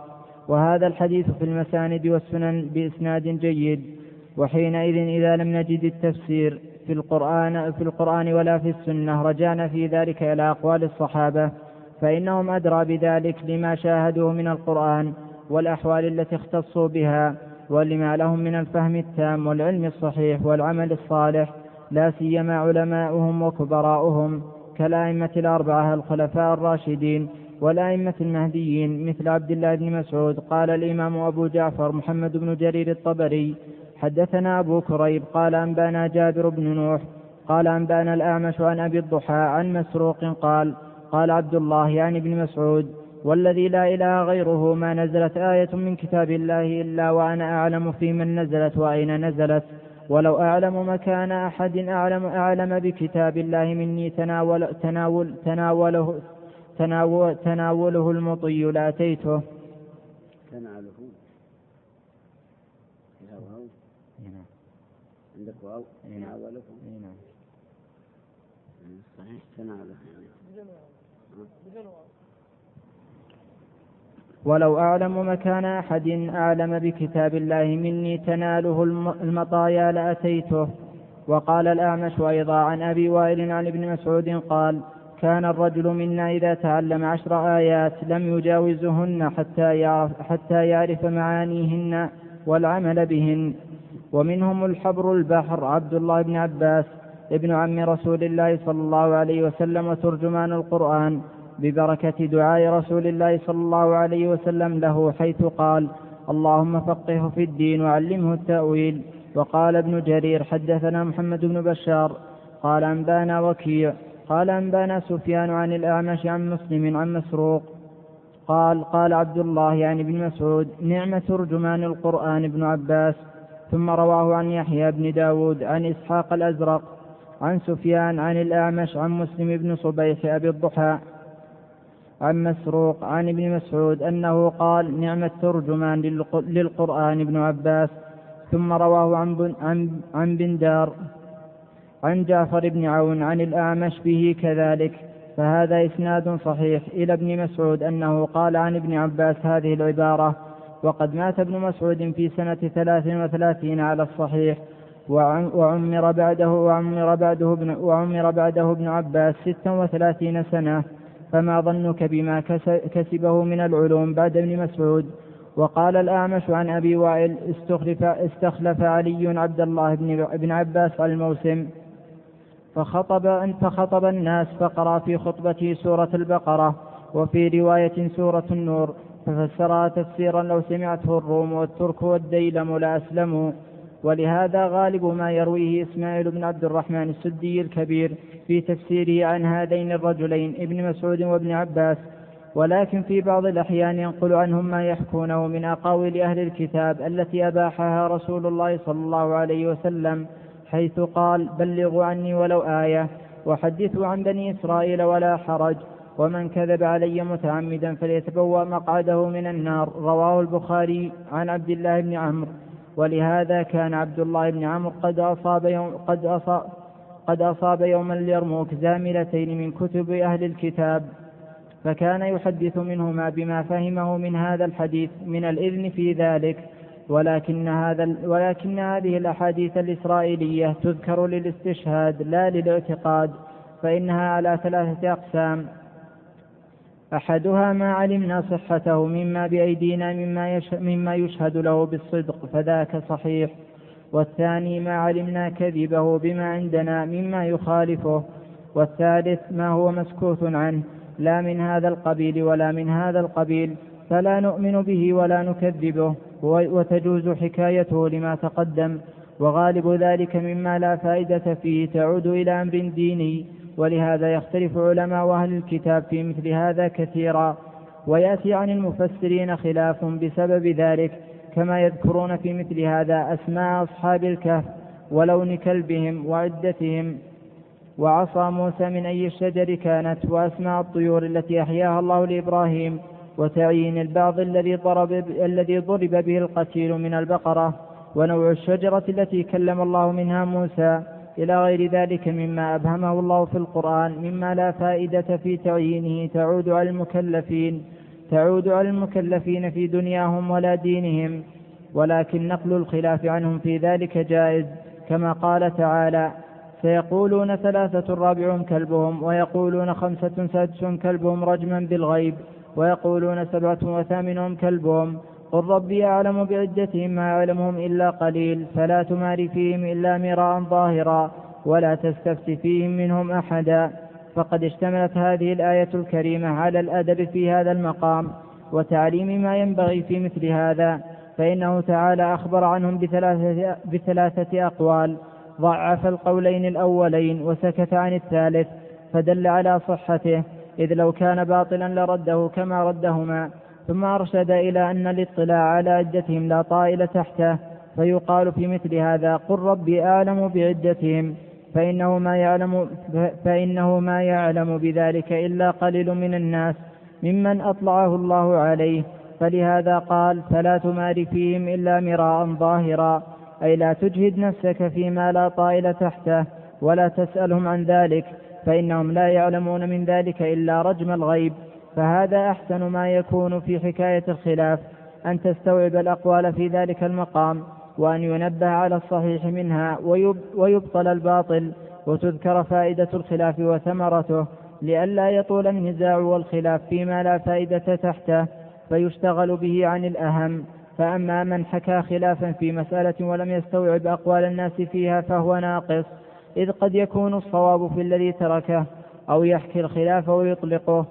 وهذا الحديث في المساند والسنن بإسناد جيد. وحينئذ إذا لم نجد التفسير في القرآن في القرآن ولا في السنة رجعنا في ذلك إلى أقوال الصحابة. فإنهم أدرى بذلك لما شاهدوه من القرآن والأحوال التي اختصوا بها ولما لهم من الفهم التام والعلم الصحيح والعمل الصالح لا سيما علماؤهم وكبراؤهم كالأئمة الأربعة الخلفاء الراشدين والأئمة المهديين مثل عبد الله بن مسعود. قال الإمام أبو جعفر محمد بن جرير الطبري حدثنا أبو كريب قال أنبأنا جابر بن نوح قال أنبأنا الأعمش عن أبي الضحى عن مسروق قال قال عبد الله يعني ابن مسعود والذي لا إله غيره ما نزلت آية من كتاب الله إلا وأنا أعلم في من نزلت وأين نزلت. ولو أعلم مكان أحد أعلم أعلم بكتاب الله مني تناول تناول تناوله تناول تناوله المطي لأتيته. تناوله. عندك واو؟ تناولكم نعم. صحيح تناولكم ولو أعلم مكان أحد أعلم بكتاب الله مني تناله المطايا لأتيته. وقال الأعمش أيضا عن أبي وائل عن ابن مسعود قال كان الرجل منا إذا تعلم عشر آيات لم يجاوزهن حتى يعرف, حتى يعرف معانيهن والعمل بهن. ومنهم الحبر البحر عبد الله بن عباس ابن عم رسول الله صلى الله عليه وسلم وترجمان القرآن. ببركة دعاء رسول الله صلى الله عليه وسلم له حيث قال اللهم فقهه في الدين وعلمه التأويل. وقال ابن جرير حدثنا محمد بن بشار. قال أنبانا وكيع. قال أنبانا سفيان عن الأعمش عن مسلم عن مسروق. قال قال عبد الله يعني بن مسعود نعم ترجمان القرآن ابن عباس. ثم رواه عن يحيى بن داود عن إسحاق الأزرق عن سفيان عن الأعمش عن مسلم بن صبيح أبي الضحى. عن مسروق عن ابن مسعود أنه قال نعم الترجمان للقرآن ابن عباس ثم رواه عن بن, عن, عن بندار عن جعفر بن عون عن الأعمش به كذلك فهذا إسناد صحيح إلى ابن مسعود أنه قال عن ابن عباس هذه العبارة وقد مات ابن مسعود في سنة ثلاث وثلاثين على الصحيح وعمر بعده وعمر بعده ابن وعمر بعده ابن عباس ستا وثلاثين سنة فما ظنك بما كسبه من العلوم بعد ابن مسعود؟ وقال الأعمش عن أبي وائل استخلف, استخلف علي عبد الله بن, بن عباس على الموسم فخطب فخطب الناس فقرأ في خطبته سورة البقرة وفي رواية سورة النور ففسرها تفسيرا لو سمعته الروم والترك والديلم لأسلموا. ولهذا غالب ما يرويه إسماعيل بن عبد الرحمن السدي الكبير في تفسيره عن هذين الرجلين ابن مسعود وابن عباس. ولكن في بعض الأحيان ينقل عنهم ما يحكونه من أقاويل أهل الكتاب التي أباحها رسول الله صلى الله عليه وسلم حيث قال بلغوا عني ولو آية وحدثوا عن بني إسرائيل ولا حرج ومن كذب علي متعمدا فليتبوأ مقعده من النار. رواه البخاري عن عبد الله بن عمرو. ولهذا كان عبد الله بن عمرو قد أصاب يوم قد أصاب قد أصاب يوم اليرموك زاملتين من كتب أهل الكتاب فكان يحدث منهما بما فهمه من هذا الحديث من الإذن في ذلك ولكن هذا ولكن هذه الأحاديث الإسرائيلية تذكر للاستشهاد لا للاعتقاد فإنها على ثلاثة أقسام. أحدها ما علمنا صحته مما بأيدينا مما, مما يشهد له بالصدق فذاك صحيح. والثاني ما علمنا كذبه بما عندنا مما يخالفه. والثالث ما هو مسكوت عنه لا من هذا القبيل ولا من هذا القبيل فلا نؤمن به ولا نكذبه. وتجوز حكايته لما تقدم. وغالب ذلك مما لا فائدة فيه تعود إلى أمر ديني. ولهذا يختلف علماء أهل الكتاب في مثل هذا كثيرا ويأتي عن المفسرين خلاف بسبب ذلك كما يذكرون في مثل هذا أسماء أصحاب الكهف ولون كلبهم وعدتهم. وعصا موسى من أي الشجر كانت وأسماء الطيور التي أحياها الله لإبراهيم وتعيين البعض الذي ضرب الذي ضرب به القتيل من البقرة ونوع الشجرة التي كلم الله منها موسى. إلى غير ذلك مما أبهمه الله في القرآن مما لا فائدة في تعيينه. تعود على المكلفين تعود على المكلفين في دنياهم ولا دينهم ولكن نقل الخلاف عنهم في ذلك جائز. كما قال تعالى سيقولون ثلاثة رابعهم كلبهم ويقولون خمسة سادس كلبهم رجما بالغيب ويقولون سبعة وثامنهم كلبهم. قل ربي أعلم بعدتهم ما يعلمهم إلا قليل فلا تمار فيهم إلا مراء ظاهرا ولا تستفت فيهم منهم أحدا فقد اشتملت هذه الآية الكريمة على الأدب في هذا المقام وتعليم ما ينبغي في مثل هذا فإنه تعالى أخبر عنهم بثلاثة, بثلاثة أقوال ضعف القولين الأولين وسكت عن الثالث فدل على صحته إذ لو كان باطلا لرده كما ردهما ثم أرشد إلى أن الاطلاع على عدتهم لا طائل تحته فيقال في مثل هذا قل ربي أعلم بعدتهم فإنه ما يعلم فإنه ما يعلم بذلك إلا قليل من الناس ممن أطلعه الله عليه فلهذا قال فلا تمار فيهم إلا مراء ظاهرا أي لا تجهد نفسك فيما لا طائل تحته ولا تسألهم عن ذلك فإنهم لا يعلمون من ذلك إلا رجم الغيب فهذا أحسن ما يكون في حكاية الخلاف أن تستوعب الأقوال في ذلك المقام وأن ينبه على الصحيح منها ويبطل الباطل وتذكر فائدة الخلاف وثمرته لئلا يطول النزاع والخلاف فيما لا فائدة تحته فيشتغل به عن الأهم. فأما من حكى خلافا في مسألة ولم يستوعب أقوال الناس فيها فهو ناقص إذ قد يكون الصواب في الذي تركه أو يحكي الخلاف ويطلقه.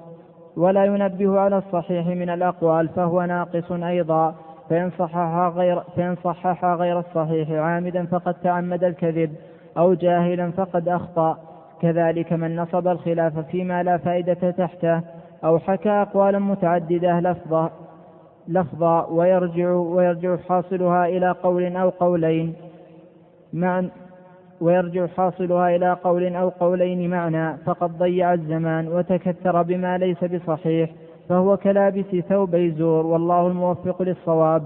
ولا ينبه على الصحيح من الأقوال فهو ناقص أيضا. فإن صحح غير, فإن صحح غير الصحيح عامدا فقد تعمد الكذب أو جاهلا فقد أخطأ. كذلك من نصب الخلاف فيما لا فائدة تحته أو حكى أقوالا متعددة لفظا لفظا ويرجع ويرجع حاصلها إلى قول أو قولين. ويرجع حاصلها إلى قول أو قولين معنى فقد ضيع الزمان وتكثر بما ليس بصحيح فهو كلابس ثوبي زور والله الموفق للصواب.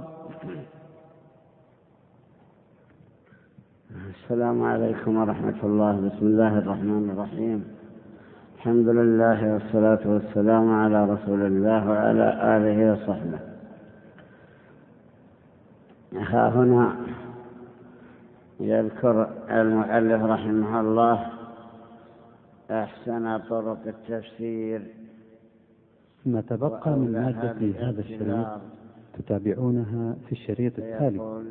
السلام عليكم ورحمة الله. بسم الله الرحمن الرحيم. الحمد لله والصلاة والسلام على رسول الله وعلى آله وصحبه. ها هنا يذكر المؤلف رحمه الله أحسن طرق التفسير. ما تبقى من مادة هذا الشريط تتابعونها في الشريط التالي.